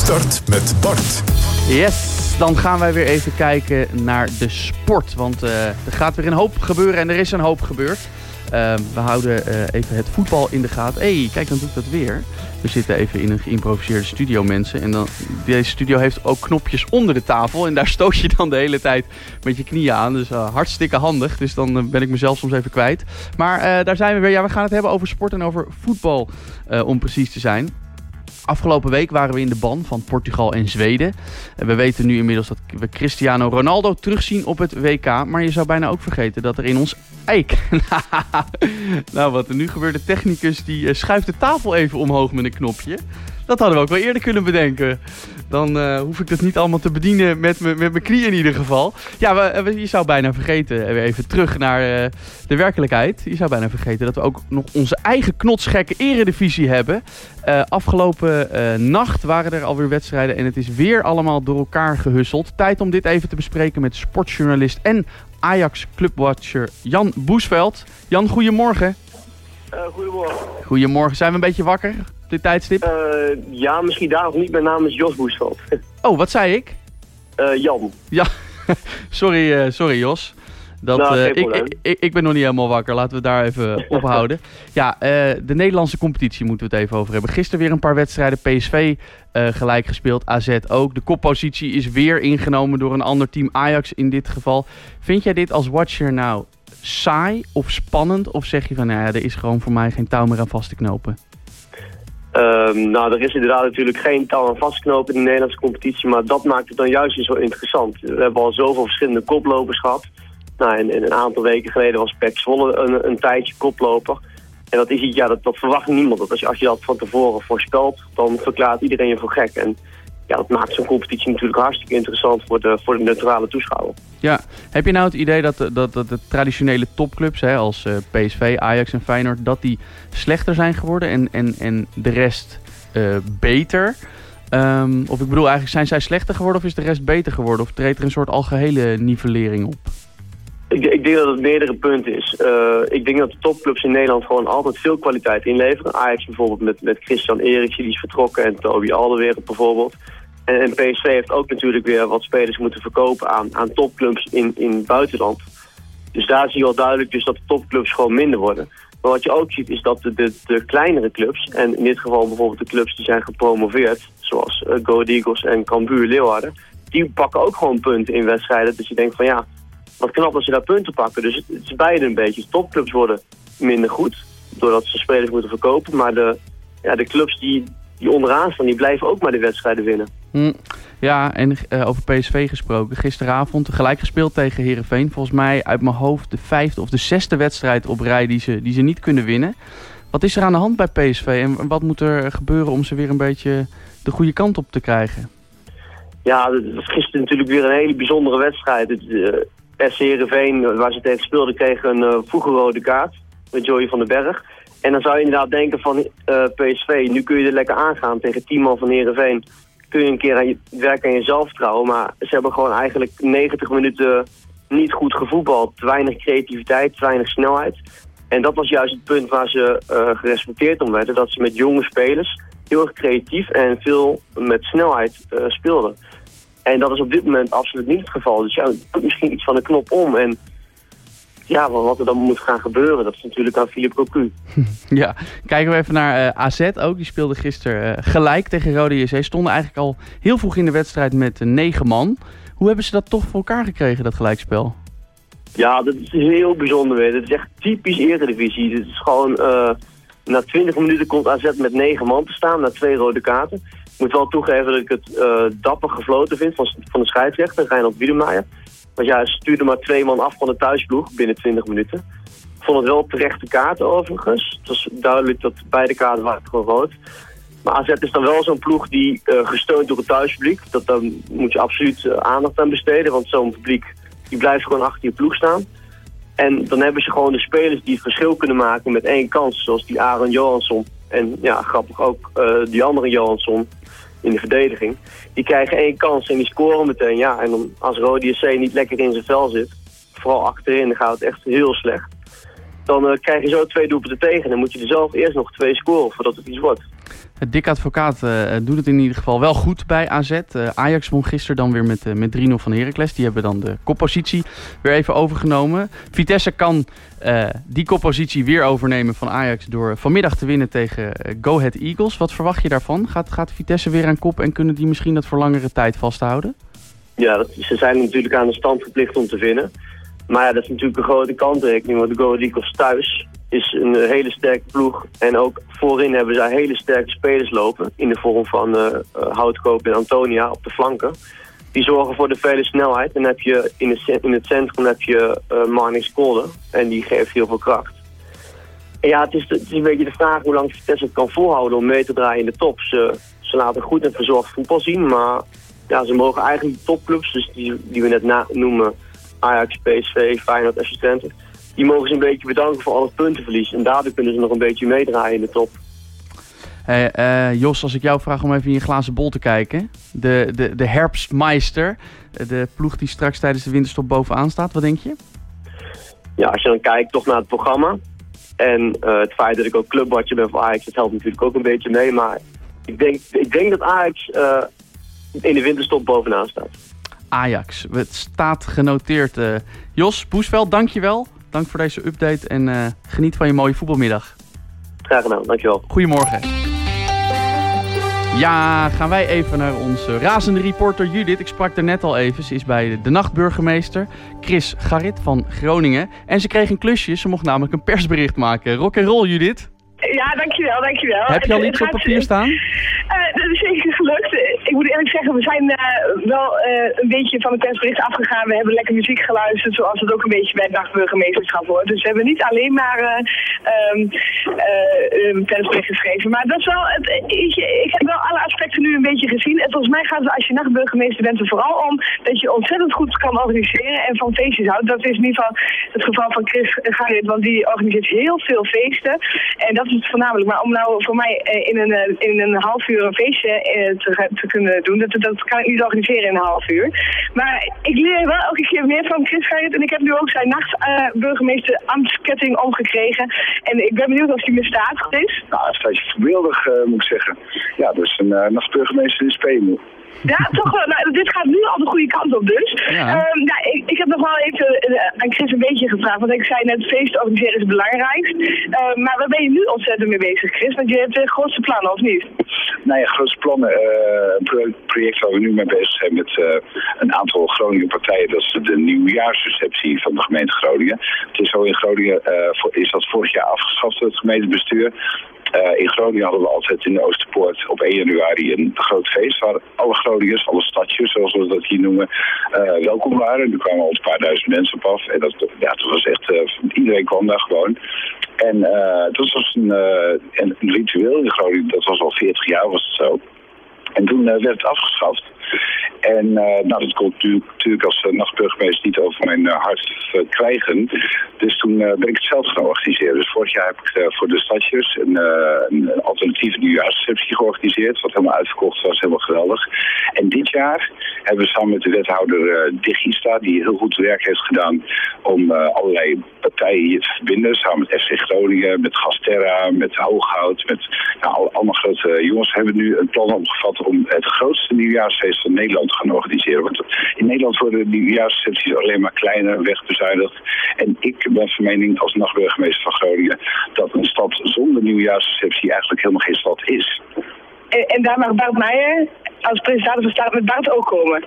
Start met Bart. Yes, dan gaan wij weer even kijken naar de sport. Want eh, er gaat weer een hoop gebeuren en er is een hoop gebeurd. Eh, we houden eh, even het voetbal in de gaten. Hé, hey, kijk, dan doe ik dat weer. We zitten even in een geïmproviseerde studio, mensen. En dan, deze studio heeft ook knopjes onder de tafel. En daar stoot je dan de hele tijd met je knieën aan. Dus eh, hartstikke handig. Dus dan ben ik mezelf soms even kwijt. Maar daar zijn we weer. Ja, we gaan het hebben over sport en over voetbal, om precies te zijn. Afgelopen week waren we in de ban van Portugal en Zweden. En we weten nu inmiddels dat we Cristiano Ronaldo terugzien op het WK. Maar je zou bijna ook vergeten dat er in ons eik... nou, wat er nu gebeurt, de technicus die eh, schuift de tafel even omhoog met een knopje. Dat hadden we ook wel eerder kunnen bedenken. Dan eh, hoef ik dat niet allemaal te bedienen met, me- met mijn knie in ieder geval. Ja, we, we- je zou bijna vergeten, eh, even terug naar eh, de werkelijkheid. Je zou bijna vergeten dat we ook nog onze eigen knotsgekke eredivisie hebben. Eh, afgelopen eh, nacht waren er alweer wedstrijden en het is weer allemaal door elkaar gehusseld. Tijd om dit even te bespreken met sportjournalist en Ajax clubwatcher Jan Boesveld. Jan, goedemorgen. Eh, goedemorgen. Goedemorgen, zijn we een beetje wakker? Dit tijdstip? Eh, ja, misschien daar nog niet. Mijn naam is Jos Boesveld. Oh, wat zei ik? Eh, Jan. Ja, sorry, eh, sorry Jos. Dat, Nou, ik, ik, ik, ik ben nog niet helemaal wakker. Laten we daar even ophouden. Ja, de Nederlandse competitie moeten we het even over hebben. Gisteren weer een paar wedstrijden. PSV gelijk gespeeld. AZ ook. De koppositie is weer ingenomen door een ander team. Ajax in dit geval. Vind jij dit als watcher nou saai of spannend? Of zeg je van, nou ja, er is gewoon voor mij geen touw meer aan vast te knopen? Ehm, nou, er is inderdaad natuurlijk geen touw aan vastknopen in de Nederlandse competitie, maar dat maakt het dan juist zo interessant. We hebben al zoveel verschillende koplopers gehad. Nou, en een aantal weken geleden was Pek Zwolle een, een tijdje koploper. En dat is iets, ja, dat, dat verwacht niemand. Dat als, je, als je dat van tevoren voorspelt, dan verklaart iedereen je voor gek. En ja, dat maakt zo'n competitie natuurlijk hartstikke interessant voor de, voor de neutrale toeschouwer. Ja, heb je nou het idee dat, de- dat, dat de traditionele topclubs, hè, als eh, PSV, Ajax en Feyenoord, dat die slechter zijn geworden en, en, en de rest eh, beter? Ehm, of ik bedoel, eigenlijk zijn zij slechter geworden of is de rest beter geworden? Of treedt er een soort algehele nivellering op? Ik, ik denk dat het meerdere punten is. Eh, ik denk dat de topclubs in Nederland gewoon altijd veel kwaliteit inleveren. Ajax bijvoorbeeld met, met Christian Eriksen, die is vertrokken. En Toby Alderweireld bijvoorbeeld. En, PSV heeft ook natuurlijk weer wat spelers moeten verkopen aan, aan topclubs in, in het buitenland. Dus daar zie je wel duidelijk dus dat de topclubs gewoon minder worden. Maar wat je ook ziet is dat de, de, kleinere clubs, en in dit geval bijvoorbeeld de clubs die zijn gepromoveerd, zoals uh, Go Eagles en Cambuur Leeuwarden, die pakken ook gewoon punten in wedstrijden. Dus je denkt van ja, wat knap dat ze daar punten pakken. Dus het, is beide een beetje. De topclubs worden minder goed, doordat ze spelers moeten verkopen. Maar de, ja, de clubs die, die onderaan staan, die blijven ook maar de wedstrijden winnen. Hm, Ja, en eh, over PSV gesproken. Gisteravond gelijk gespeeld tegen Herenveen. Volgens mij uit mijn hoofd de vijfde of de zesde wedstrijd op rij die ze, die ze niet kunnen winnen. Wat is er aan de hand bij PSV en wat moet er gebeuren om ze weer een beetje de goede kant op te krijgen? Ja, dat was gisteren natuurlijk weer een hele bijzondere wedstrijd. Het, eh, SC Heerenveen, waar ze tegen speelden, kreeg een eh, vroege rode kaart. Met Joey van den Berg. En dan zou je inderdaad denken van eh, PSV, nu kun je er lekker aangaan tegen Timo van Heerenveen. Kun je een keer aan je, werken aan je zelfvertrouwen. Maar ze hebben gewoon eigenlijk 90 minuten niet goed gevoetbald. Te weinig creativiteit, te weinig snelheid. En dat was juist het punt waar ze eh, gerespecteerd om werden. Dat ze met jonge spelers heel erg creatief en veel met snelheid eh, speelden. En dat is op dit moment absoluut niet het geval. Dus ja, misschien iets van de knop om. En ja, wat er dan moet gaan gebeuren, dat is natuurlijk aan Philippe Cocu. Ja, kijken we even naar eh, AZ ook. Die speelde gisteren eh, gelijk tegen Rode JC. Stonden eigenlijk al heel vroeg in de wedstrijd met eh, negen man. Hoe hebben ze dat toch voor elkaar gekregen, dat gelijkspel? Ja, dat is heel bijzonder weer. Dat is echt typisch Eredivisie. Dit is gewoon, na 20 minuten komt AZ met 9 man te staan, na twee rode kaarten. Ik moet wel toegeven dat ik het dapper gefloten vind van, van de scheidsrechter, Reinhard Wiedemeyer. Want ja, hij stuurde maar twee man af van de thuisploeg binnen 20 minuten. Ik vond het wel terechte kaarten overigens. Het was duidelijk dat beide kaarten waren gewoon rood. Maar AZ is dan wel zo'n ploeg die eh, gesteund door het thuispubliek. Dat, dan moet je absoluut eh, aandacht aan besteden, want zo'n publiek die blijft gewoon achter je ploeg staan. En dan hebben ze gewoon de spelers die het verschil kunnen maken met één kans. Zoals die Aaron Johansson. En ja, grappig ook eh, die andere Johansson in de verdediging. Die krijgen één kans en die scoren meteen. Ja, en dan, als Rode SC niet lekker in zijn vel zit, vooral achterin, dan gaat het echt heel slecht. Dan eh, krijg je zo twee doelpunten tegen. En dan moet je er zelf eerst nog twee scoren voordat het iets wordt. Dick Advocaat eh, doet het in ieder geval wel goed bij AZ. Eh, Ajax won gisteren dan weer met, eh, met 3-0 van Heracles. Die hebben dan de koppositie weer even overgenomen. Vitesse kan die koppositie weer overnemen van Ajax... door vanmiddag te winnen tegen Go Ahead Eagles. Wat verwacht je daarvan? Gaat, gaat Vitesse weer aan kop en kunnen die misschien dat voor langere tijd vasthouden? Ja, ze zijn natuurlijk aan de stand verplicht om te winnen. Maar ja, dat is natuurlijk een grote kanttekening. Want de Go Ahead Eagles thuis is een eh, hele sterke ploeg. En ook voorin hebben zij hele sterke spelers lopen. In de vorm van eh, Houtkoop en Antonia op de flanken. Die zorgen voor de vele snelheid. En heb je in het, in het centrum heb je uh, Marnix Kolder. En die geeft heel veel kracht. Ja, het is, het is een beetje de vraag hoe lang Vitesse het kan volhouden om mee te draaien in de top. Ze, ze laten goed en verzorgd voetbal zien. Maar ja, ze mogen eigenlijk de topclubs, dus die, die we net na, noemen... Ajax, PSV, Feyenoord, assistenten die mogen ze een beetje bedanken voor al het puntenverlies. En daardoor kunnen ze nog een beetje meedraaien in de top. Hey, uh, Jos, als ik jou vraag om even in je glazen bol te kijken. De, de, de Herbstmeister, de ploeg die straks tijdens de winterstop bovenaan staat. Wat denk je? Ja, als je dan kijkt toch naar het programma. En eh, het feit dat ik ook clubwatcher ben van Ajax, dat helpt natuurlijk ook een beetje mee. Maar ik denk, ik denk dat Ajax eh, in de winterstop bovenaan staat. Ajax, het staat genoteerd. eh. Jos Boesveld, dankjewel. Dank voor deze update en eh, geniet van je mooie voetbalmiddag. Graag gedaan, dankjewel. Goedemorgen. Ja, gaan wij even naar onze razende reporter Judith. Ik sprak er net al even. Ze is bij de nachtburgemeester Chris Garrit van Groningen. En ze kreeg een klusje. Ze mocht namelijk een persbericht maken. Rock and roll, Judith. Ja, dankjewel, dankjewel. Heb je al iets op gaat- papier staan? Eh, dat is zeker gelukt. Ik moet eerlijk zeggen, we zijn eh, wel eh, een beetje van de persbericht afgegaan. We hebben lekker muziek geluisterd, zoals het ook een beetje bij het dagburgemeesterschap hoort. Dus we hebben niet alleen maar eh, ehm, eh, een persbericht geschreven. Maar dat is wel, het, ik, ik heb wel alle aspecten nu een beetje gezien. En volgens mij gaat het als je nachtburgemeester bent er vooral om dat je ontzettend goed kan organiseren en van feestjes houdt. Dat is in ieder geval het geval van Chris Garrit, want die organiseert heel veel feesten. En dat is voornamelijk. Maar om nou voor mij eh, in een, eh, in een half uur een feestje eh, te, te kunnen doen, dat, dat kan ik niet organiseren in een half uur. Maar ik leer wel elke keer meer van Chris. En ik heb nu ook zijn nachtburgemeester ambtsketting omgekregen. En ik ben benieuwd of hij me staat is. Nou, dat je voorbeeldig, moet ik zeggen. Ja, dus een nachtburgemeester in Spelen. Ja, toch wel. Nou, dit gaat nu al de goede kant op dus. Ja. Ehm, ja, ik, ik heb nog wel even eh, aan Chris een beetje gevraagd. Want ik zei net, feest organiseren is het belangrijkst. Ehm, maar waar ben je nu ontzettend mee bezig, Chris? Want je hebt de grootste plannen, of niet? Nou ja, grootste plannen. eh, een pro- project waar we nu mee bezig zijn met eh, een aantal Groningen partijen. Dat is de nieuwjaarsreceptie van de gemeente Groningen. Het is zo in Groningen, eh, voor- is dat vorig jaar afgeschaft door het gemeentebestuur. Eh, in Groningen hadden we altijd in de Oosterpoort op 1 januari een groot feest waar alle Groningers, alle stadjes zoals we dat hier noemen, eh, welkom waren. Er kwamen al een paar duizend mensen op af en dat, ja, dat was echt, eh, iedereen kwam daar gewoon. En dat was een, een, ritueel in Groningen, dat was al 40 jaar was het zo. En toen werd het afgeschaft. En eh, nou, dat kon natuurlijk, natuurlijk als uh, nachtburgemeester niet over mijn uh, hart krijgen. Dus toen ben ik het zelf gaan organiseren. Dus vorig jaar heb ik voor de stadjes een, een, alternatieve nieuwjaarsreceptie georganiseerd. Wat helemaal uitverkocht was, helemaal geweldig. En dit jaar hebben we samen met de wethouder Digista, die heel goed werk heeft gedaan om allerlei partijen hier te verbinden. Samen met FC Groningen, met Gasterra, met Hooghout, met nou, alle, allemaal grote jongens. hebben nu een plan omgevat om het grootste nieuwjaarsfeest Nederland gaan organiseren. Want in Nederland worden de nieuwjaarsrecepties alleen maar kleiner, wegbezuinigd. En ik ben van mening als nachtburgemeester van Groningen dat een stad zonder nieuwjaarsreceptie eigenlijk helemaal geen stad is. En, en daar mag Bart Meijer als presentator van Staat met Bart ook komen.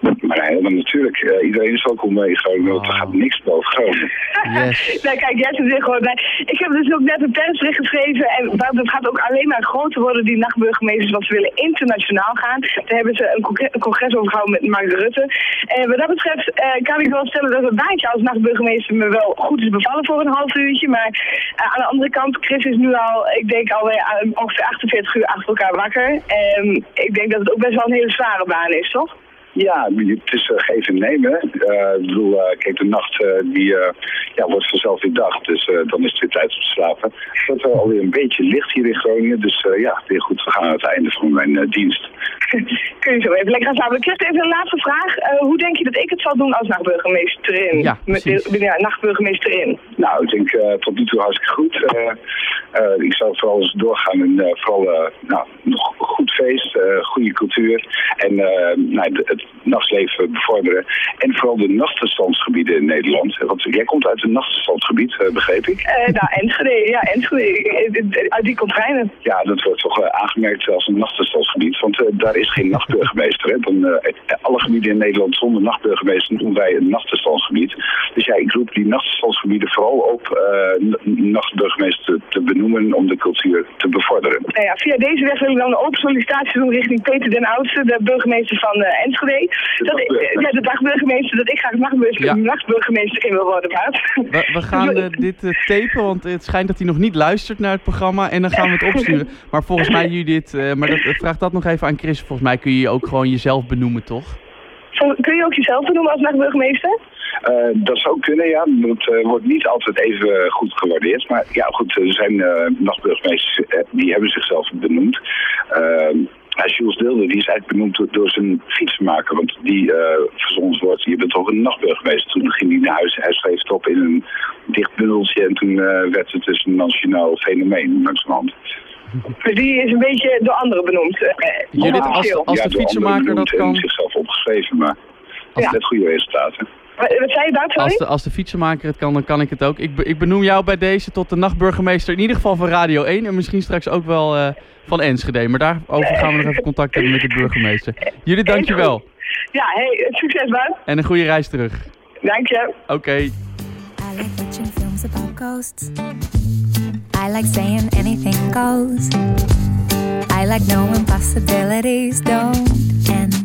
Maar helemaal natuurlijk, uh, iedereen is welkom in Groningen, want er gaat niks boven Groningen. Yes. nee, kijk, jij zit weer gewoon bij. Ik heb dus ook net een persbericht geschreven en het gaat ook alleen maar groter worden, die nachtburgemeesters, want ze willen internationaal gaan. Daar hebben ze een, congres, een congres over gehouden met Mark Rutte. En wat dat betreft uh, kan ik wel stellen dat het baantje als nachtburgemeester me wel goed is bevallen voor een half uurtje. Maar uh, aan de andere kant, Chris is nu al, ik denk alweer ongeveer 48 uur achter elkaar wakker. En ik denk dat het ook best wel een hele zware baan is, toch? Ja, het is uh, geven en nemen. Uh, ik bedoel, uh, kijk, de nacht die ja, wordt vanzelf weer dag, dus dan is het weer tijd om te slapen. Het wordt alweer een beetje licht hier in Groningen, dus ja, weer goed, we gaan aan het einde van mijn dienst. Kun je zo even lekker gaan slapen. Christ, even een laatste vraag. hoe denk je dat ik het zal doen als nachtburgemeesterin? Ja, Met de, ja, nachtburgemeesterin. Nou, ik denk tot nu toe hartstikke goed. ik zou vooral eens doorgaan en vooral nou, nog goed goede cultuur en nou, het nachtleven bevorderen. En vooral de nachtenstandsgebieden in Nederland. Want jij komt uit een nachtenstandsgebied, uh, begreep ik? Uh, nou, Enschede, ja, Enschede. Uit die contrainen. Ja, dat wordt toch aangemerkt als een nachtenstandsgebied. Want daar is geen nachtburgemeester. Hè. Dan, alle gebieden in Nederland zonder nachtburgemeester doen wij een nachtenstandsgebied. Dus ja, ik roep die nachtenstandsgebieden vooral op nachtburgemeester te, te, benoemen om de cultuur te bevorderen. Nou ja, via deze weg wil ik dan een open sollicitatie doen richting Peter den Oudste, de burgemeester van Enschede. Dat ik, ja, de dagburgemeester, dat ik graag nachtburgemeester, ja. nachtburgemeester in wil worden, Bart. We, we gaan uh, dit uh, tapen, want het schijnt dat hij nog niet luistert naar het programma en dan gaan we het opsturen. Maar volgens mij, Judith, uh, maar dat, vraag dat nog even aan Chris. Volgens mij kun je je ook gewoon jezelf benoemen, toch? Kun je ook jezelf benoemen als nachtburgemeester? Uh, dat zou kunnen, ja. Dat uh, wordt niet altijd even goed gewaardeerd. Maar ja, goed, er zijn uh, nachtburgemeesters die hebben zichzelf benoemd. Ehm, Jules Deelde die is eigenlijk benoemd door, door zijn fietsenmaker. Want die uh, verzond wordt, je bent toch een nachtburgemeester. Toen ging hij naar huis en hij schreef het op in een dicht bundeltje en toen eh, werd het dus een nationaal fenomeen langzamerhand. Dus die is een beetje door anderen benoemd. eh, Judith, als, als de fietsenmaker dat kan... zichzelf opgeschreven, maar Ja. met goede resultaten. Wat, zei je daar, sorry? Als de, als de fietsenmaker het kan, dan kan ik het ook. Ik, be- ik benoem jou bij deze tot de nachtburgemeester in ieder geval van Radio 1 en misschien straks ook wel eh, van Enschede. Maar daarover gaan we nog even contact hebben met de burgemeester. Jullie dankjewel. Ja, hey, succes man. En een goede reis terug. Dank je. Oké. I like watching films about ghosts. I like saying anything goes. I like knowing possibilities don't end.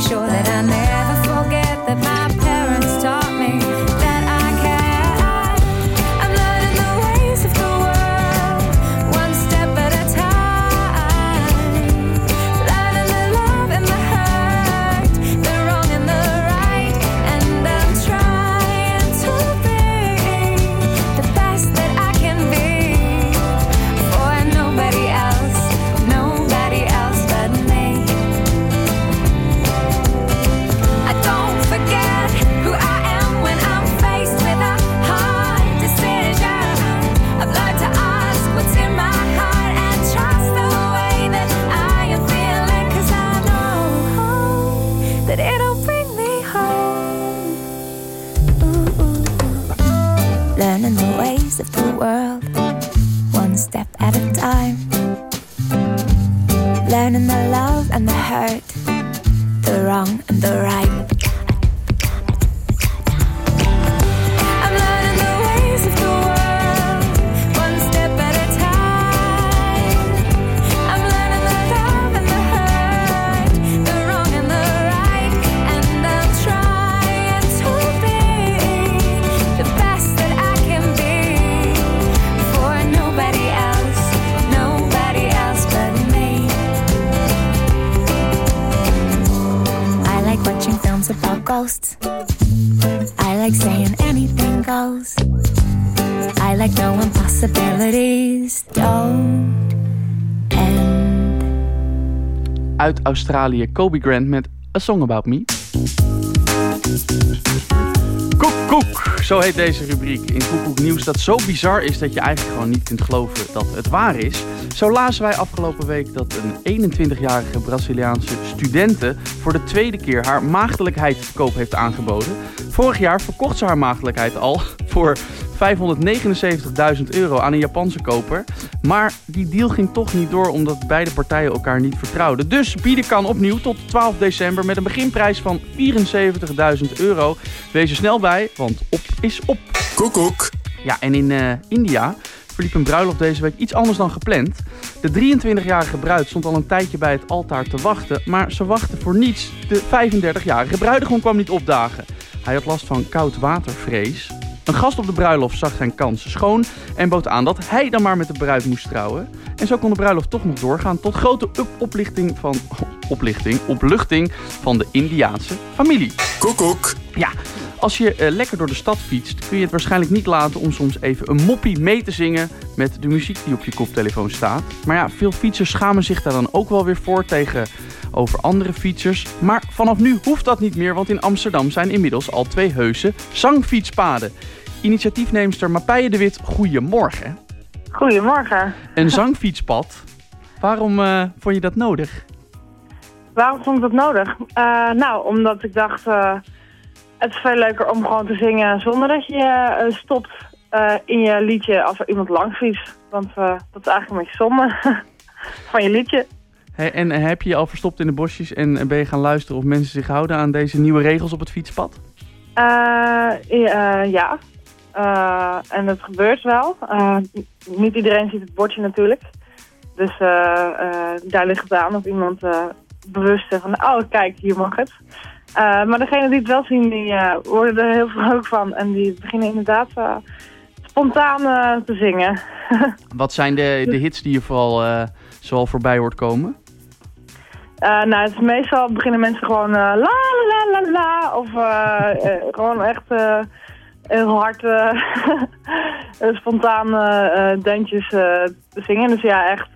make sure that I never forget that my Australië, Kobe Grant met A Song About Me. Koek, koek, zo heet deze rubriek in Koekoek Nieuws dat zo bizar is dat je eigenlijk gewoon niet kunt geloven dat het waar is. Zo lazen wij afgelopen week dat een 21-jarige Braziliaanse studente voor de tweede keer haar maagdelijkheid te koop heeft aangeboden. Vorig jaar verkocht ze haar maagdelijkheid al voor 579.000 euro aan een Japanse koper. Maar die deal ging toch niet door omdat beide partijen elkaar niet vertrouwden. Dus bieden kan opnieuw tot 12 december met een beginprijs van 74.000 euro. Wees er snel bij, want op is op. Koekoek. Ja, en in eh, India verliep een bruiloft deze week iets anders dan gepland. De 23-jarige bruid stond al een tijdje bij het altaar te wachten, maar ze wachtte voor niets. De 35-jarige bruidegom kwam niet opdagen. Hij had last van koudwatervrees. Een gast op de bruiloft zag zijn kansen schoon en bood aan dat hij dan maar met de bruid moest trouwen. En zo kon de bruiloft toch nog doorgaan tot grote up oplichting van, oplichting, opluchting van de Indiaanse familie. Koekoek. Ja, Als je eh, lekker door de stad fietst, kun je het waarschijnlijk niet laten om soms even een moppie mee te zingen met de muziek die op je koptelefoon staat. Maar ja, veel fietsers schamen zich daar dan ook wel weer voor tegenover andere fietsers. Maar vanaf nu hoeft dat niet meer, want in Amsterdam zijn inmiddels al twee heuse zangfietspaden. Initiatiefneemster Mapije de Wit, goedemorgen. Goedemorgen. Een zangfietspad. Waarom eh, vond je dat nodig? Waarom vond ik dat nodig? Eh, nou, omdat ik dacht, eh, het is veel leuker om gewoon te zingen zonder dat je stopt in je liedje als er iemand langs fietst. Want dat is eigenlijk een beetje zonde van je liedje. Hey, en heb je je al verstopt in de bosjes en ben je gaan luisteren of mensen zich houden aan deze nieuwe regels op het fietspad? Ja, eh, en het gebeurt wel. Eh, niet iedereen ziet het bordje natuurlijk. Dus eh, daar ligt het aan of iemand bewust zegt van, oh kijk, hier mag het. Maar degenen die het wel zien, die worden er heel vrolijk van. En die beginnen inderdaad spontaan te zingen. Wat zijn de, de hits die je vooral zoal voorbij hoort komen? Nou, het is meestal beginnen mensen gewoon la la la la la. Of gewoon echt heel hard eh, eh, spontaan eh, deuntjes zingen. Dus ja, echt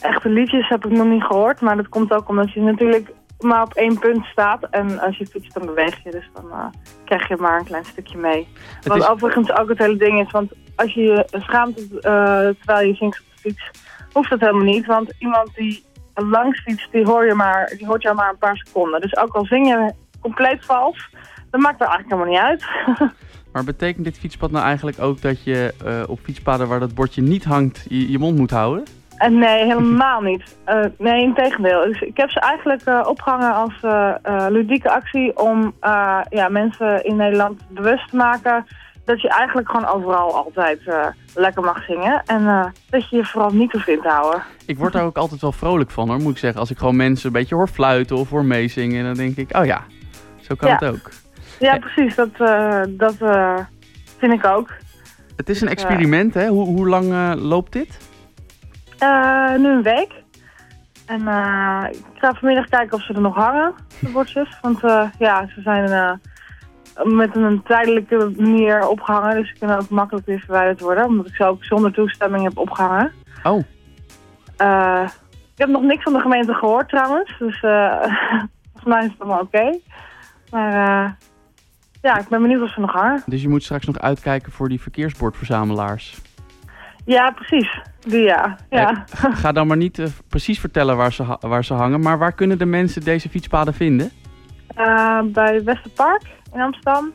echte liedjes heb ik nog niet gehoord. Maar dat komt ook omdat je natuurlijk maar op één punt staat. En als je fietst, dan beweeg je. Dus dan krijg je maar een klein stukje mee. Wat is- overigens ook het hele ding is. Want als je je schaamt terwijl je zingt op de fiets, hoeft dat helemaal niet. Want iemand die langs fietst, die, hoor je maar, die hoort jou maar een paar seconden. Dus ook al zing je compleet vals, dat maakt er eigenlijk helemaal niet uit. Maar betekent dit fietspad nou eigenlijk ook dat je eh, op fietspaden waar dat bordje niet hangt, je, je mond moet houden? En nee, helemaal niet. Eh, nee, in tegendeel. Dus ik heb ze eigenlijk eh, opgehangen als eh, eh, ludieke actie om eh, ja, mensen in Nederland bewust te maken dat je eigenlijk gewoon overal altijd eh, lekker mag zingen. En eh, dat je je vooral niet te houden. Ik word daar ook altijd wel vrolijk van hoor, moet ik zeggen. Als ik gewoon mensen een beetje hoor fluiten of hoor meezingen, dan denk ik, oh ja, zo kan Ja. het ook. Ja, precies. Dat, eh, dat eh, vind ik ook. Het is een Dus, eh, experiment hè, hoe, hoe lang loopt dit? Nu een week. En ik ga vanmiddag kijken of ze er nog hangen, de bordjes. Want ja, ze zijn met een tijdelijke manier opgehangen. Dus ze kunnen ook makkelijk weer verwijderd worden. Omdat ik ze ook zonder toestemming heb opgehangen. Oh. Ik heb nog niks van de gemeente gehoord trouwens. Dus eh volgens mij is het allemaal oké. Maar eh, ja, ik ben benieuwd of ze nog hangen. Dus je moet straks nog uitkijken voor die verkeersbordverzamelaars. Ja, precies. Die ja. ja. Ga dan maar niet eh, precies vertellen waar ze, waar ze hangen, maar waar kunnen de mensen deze fietspaden vinden? Eh, bij Westerpark in Amsterdam.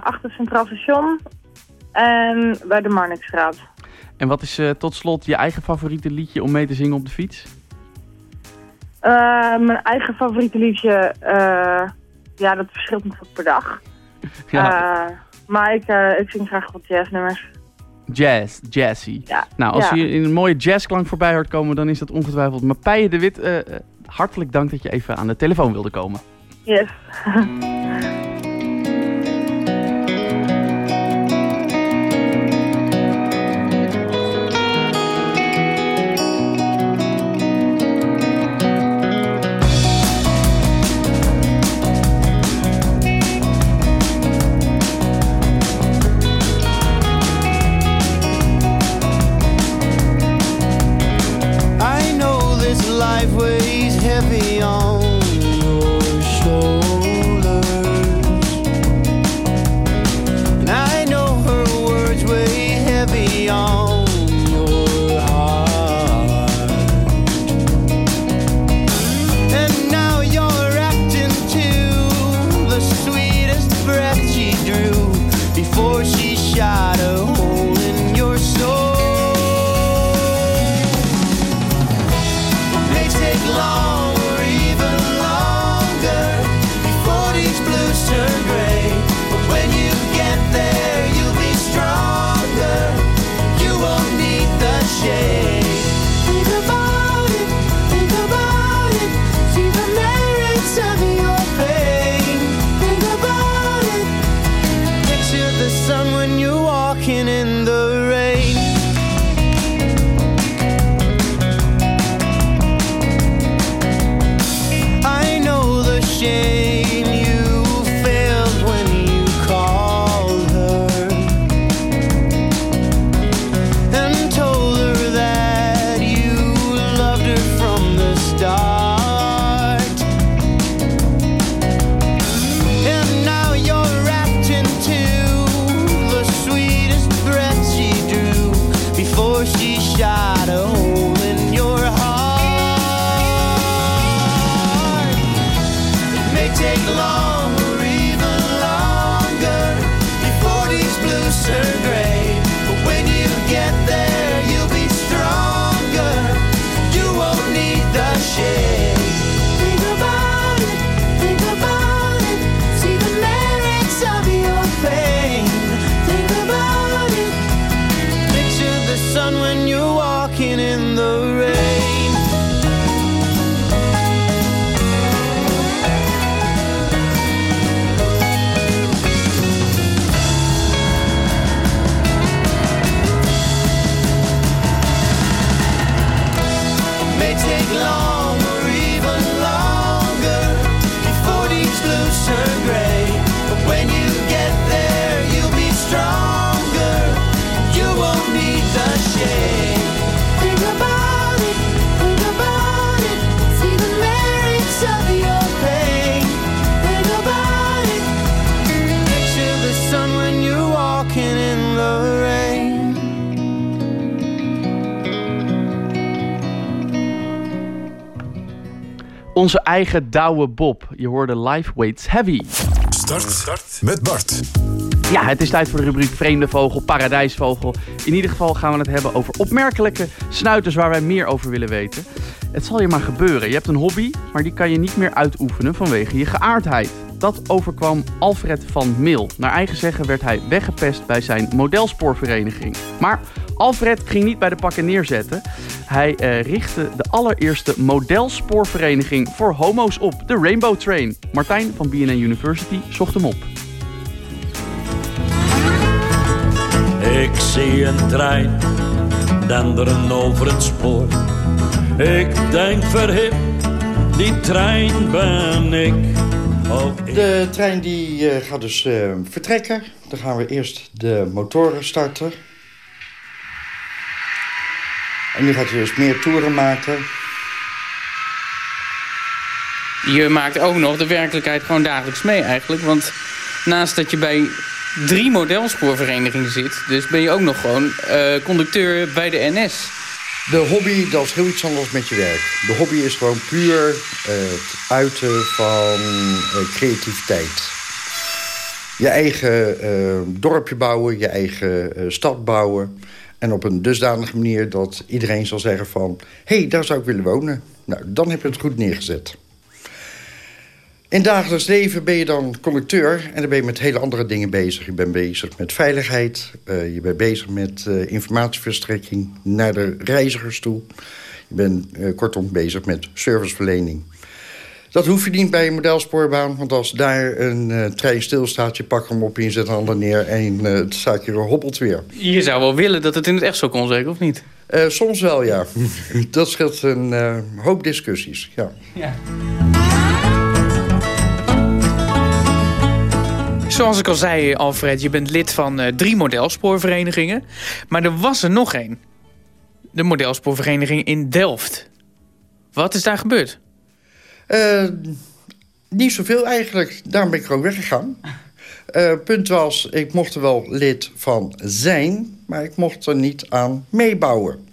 achter het Centraal Station. En bij de Marnixstraat. En wat is tot slot je eigen favoriete liedje om mee te zingen op de fiets? Mijn eigen favoriete liedje, eh, ja, dat verschilt natuurlijk per dag. Ja. Eh, maar ik, eh, ik zing graag wat jazznummers. Jazz, jazzy. Ja. Nou, als Ja. je in een mooie jazzklank voorbij hoort komen, dan is dat ongetwijfeld Mapije de Wit. eh, hartelijk dank dat je even aan de telefoon wilde komen. Yes. Onze eigen Douwe Bob. Je hoorde Life Weights Heavy. Start, met Bart. Ja, het is tijd voor de rubriek Vreemde Vogel, Paradijsvogel. In ieder geval gaan we het hebben over opmerkelijke snuiters waar wij meer over willen weten. Het zal je maar gebeuren. Je hebt een hobby, maar die kan je niet meer uitoefenen vanwege je geaardheid. Dat overkwam Alfred van Mil. Naar eigen zeggen werd hij weggepest bij zijn modelspoorvereniging. Maar Alfred ging niet bij de pakken neerzetten. Hij eh, richtte de allereerste modelspoorvereniging voor homo's op, de Rainbow Train. Martijn van BNN University zocht hem op. Ik zie een trein denderen over het spoor. Ik denk verhip, die trein ben ik. Ik. De trein die eh, gaat dus eh, vertrekken. Dan gaan we eerst de motoren starten. En nu gaat hij dus meer toeren maken. Je maakt ook nog de werkelijkheid gewoon dagelijks mee eigenlijk. Want naast dat je bij drie modelspoorverenigingen zit... dus ben je ook nog gewoon eh, conducteur bij de NS. De hobby, dat is heel iets anders met je werk. De hobby is gewoon puur eh, het uiten van eh, creativiteit. Je eigen dorpje bouwen, je eigen stad bouwen. En op een dusdanige manier dat iedereen zal zeggen van... hé, hey, daar zou ik willen wonen. Nou, dan heb je het goed neergezet. In dagelijks leven ben je dan conducteur... en dan ben je met hele andere dingen bezig. Je bent bezig met veiligheid. eh, je bent bezig met eh, informatieverstrekking naar de reizigers toe. Je bent eh, kortom bezig met serviceverlening. Dat hoef je niet bij een modelspoorbaan. Want als daar een eh, trein stilstaat, je pakt hem op... je zet een ander neer en eh, het zaakje hobbelt weer. Je zou wel willen dat het in het echt zo kon, zeker of niet? Eh, soms wel, ja. Dat scheelt een hoop discussies, ja. Ja. Zoals ik al zei, Alfred, je bent lid van drie modelspoorverenigingen. Maar er was er nog één. De modelspoorvereniging in Delft. Wat is daar gebeurd? Eh, niet zoveel eigenlijk. Daarom ben ik ook weggegaan. Eh punt was, ik mocht er wel lid van zijn... maar ik mocht er niet aan meebouwen.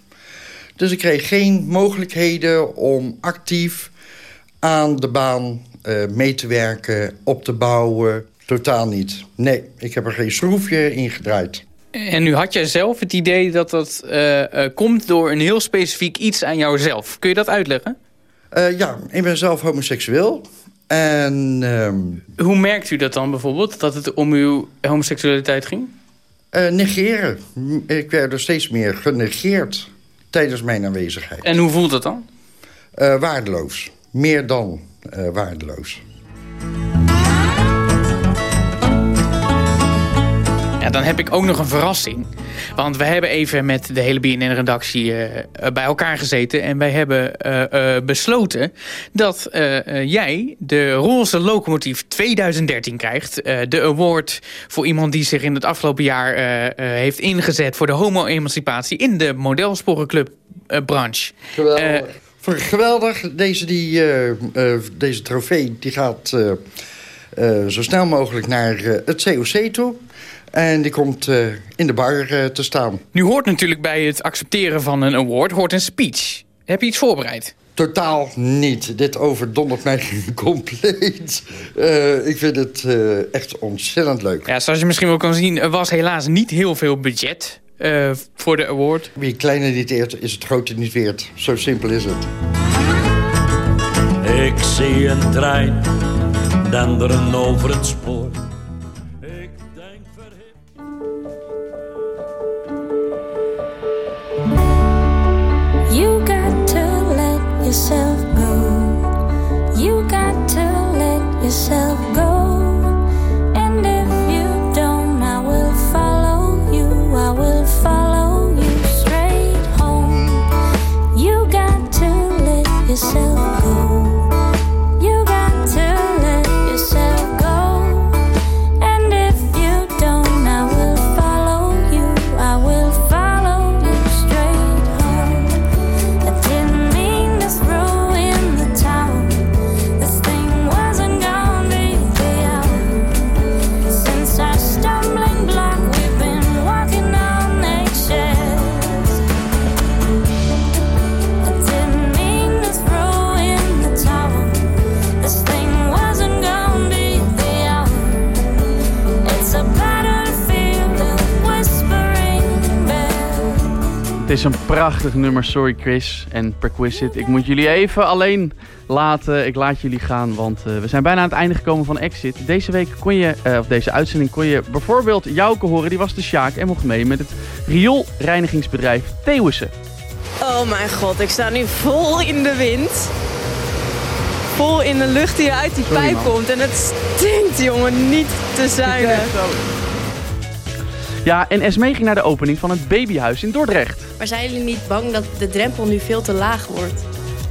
Dus ik kreeg geen mogelijkheden om actief aan de baan eh, mee te werken, op te bouwen. Totaal niet. Nee, ik heb er geen schroefje in gedraaid. En nu had jij zelf het idee dat dat komt door een heel specifiek iets aan jouzelf. Kun je dat uitleggen? Eh, ja, ik ben zelf homoseksueel. En... ehm, Hoe merkt u dat dan bijvoorbeeld, dat het om uw homoseksualiteit ging? eh, negeren. Ik werd er steeds meer genegeerd tijdens mijn aanwezigheid. En hoe voelt dat dan? Eh, waardeloos. Meer dan waardeloos. Ja, dan heb ik ook nog een verrassing. Want we hebben even met de hele BNN-redactie eh, eh, bij elkaar gezeten... en wij hebben eh, besloten dat jij de Roze Locomotief 2013 krijgt. De award voor iemand die zich in het afgelopen jaar heeft ingezet... voor de homo-emancipatie in de modelsporenclub-branche. Geweldig. Geweldig. Deze, die, deze trofee die gaat zo snel mogelijk naar het COC toe. En die komt eh, in de bar eh, te staan. Nu hoort natuurlijk bij het accepteren van een award hoort een speech. Heb je iets voorbereid? Totaal niet. Dit overdondert mij compleet. Eh, ik vind het eh, echt ontzettend leuk. Ja, zoals je misschien wel kan zien, er was helaas niet heel veel budget eh, voor de award. Wie het kleine niet eert, is het grote niet weert. Zo simpel is het. Ik zie een trein denderen over het spoor. Prachtig nummer, sorry Chris en Perquisite. Ik moet jullie even alleen laten. Ik laat jullie gaan, want eh, we zijn bijna aan het einde gekomen van Exit. Deze week kon je, eh, of deze uitzending kon je bijvoorbeeld Jouke horen. Die was de Sjaak en mocht mee met het rioolreinigingsbedrijf Theeuwissen. Oh mijn god, ik sta nu vol in de wind. Vol in de lucht die uit die Sorry, pijp man. komt. En het stinkt, jongen, niet te zuinig. Ja, en Esmee ging naar de opening van het babyhuis in Dordrecht. Maar zijn jullie niet bang dat de drempel nu veel te laag wordt?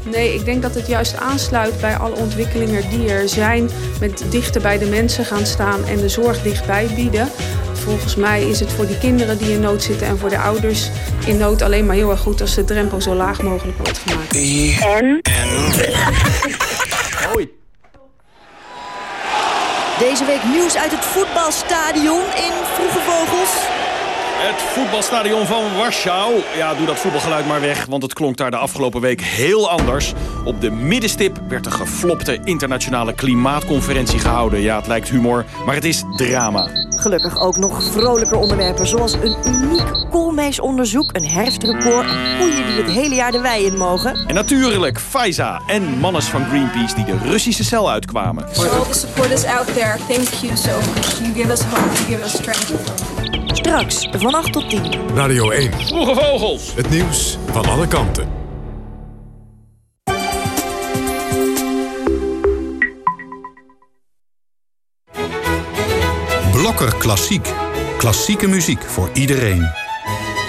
Nee, ik denk dat het juist aansluit bij alle ontwikkelingen die er zijn. Met dichter bij de mensen gaan staan en de zorg dichtbij bieden. Volgens mij is het voor die kinderen die in nood zitten en voor de ouders in nood alleen maar heel erg goed als de drempel zo laag mogelijk wordt gemaakt. En? Deze week nieuws uit voetbalstadion in Vroege Vogels. Het voetbalstadion van Warschau. Ja, doe dat voetbalgeluid maar weg, want het klonk daar de afgelopen week heel anders. Op de middenstip werd een geflopte internationale klimaatconferentie gehouden. Ja, het lijkt humor, maar het is drama. Gelukkig ook nog vrolijke onderwerpen zoals een uniek koolmeesonderzoek, een herfstrecord en koeien die het hele jaar de wei in mogen. En natuurlijk Faiza en mannes van Greenpeace die de Russische cel uitkwamen. For all the supporters out there, thank you so much. You give us hope, you give us strength. Straks van 8 tot 10. Radio 1. Vroege Vogels. Het nieuws van alle kanten. Blokker Klassiek. Klassieke muziek voor iedereen.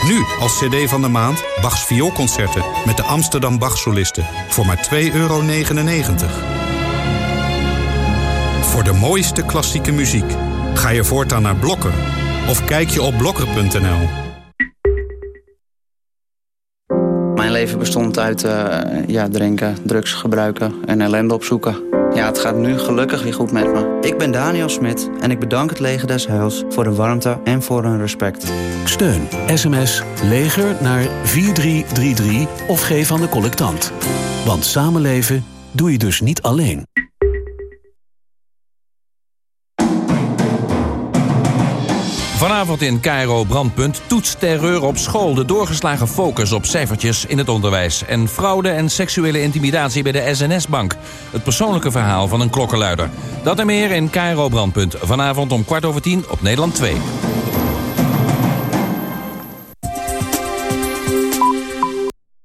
Nu als cd van de maand Bachs vioolconcerten met de Amsterdam Bachsolisten voor maar 2,99 euro. Voor de mooiste klassieke muziek ga je voortaan naar Blokker of kijk je op blokker.nl. Mijn leven bestond uit eh, ja, drinken, drugs gebruiken en ellende opzoeken. Ja, het gaat nu gelukkig weer goed met me. Ik ben Daniel Smit en ik bedank het Leger des Heils voor de warmte en voor hun respect. Steun sms leger naar 4333 of geef aan de collectant. Want samenleven doe je dus niet alleen. Vanavond in Cairo Brandpunt toetst terreur op school... de doorgeslagen focus op cijfertjes in het onderwijs... en fraude en seksuele intimidatie bij de SNS-bank. Het persoonlijke verhaal van een klokkenluider. Dat en meer in Cairo Brandpunt. Vanavond om kwart over tien op Nederland 2.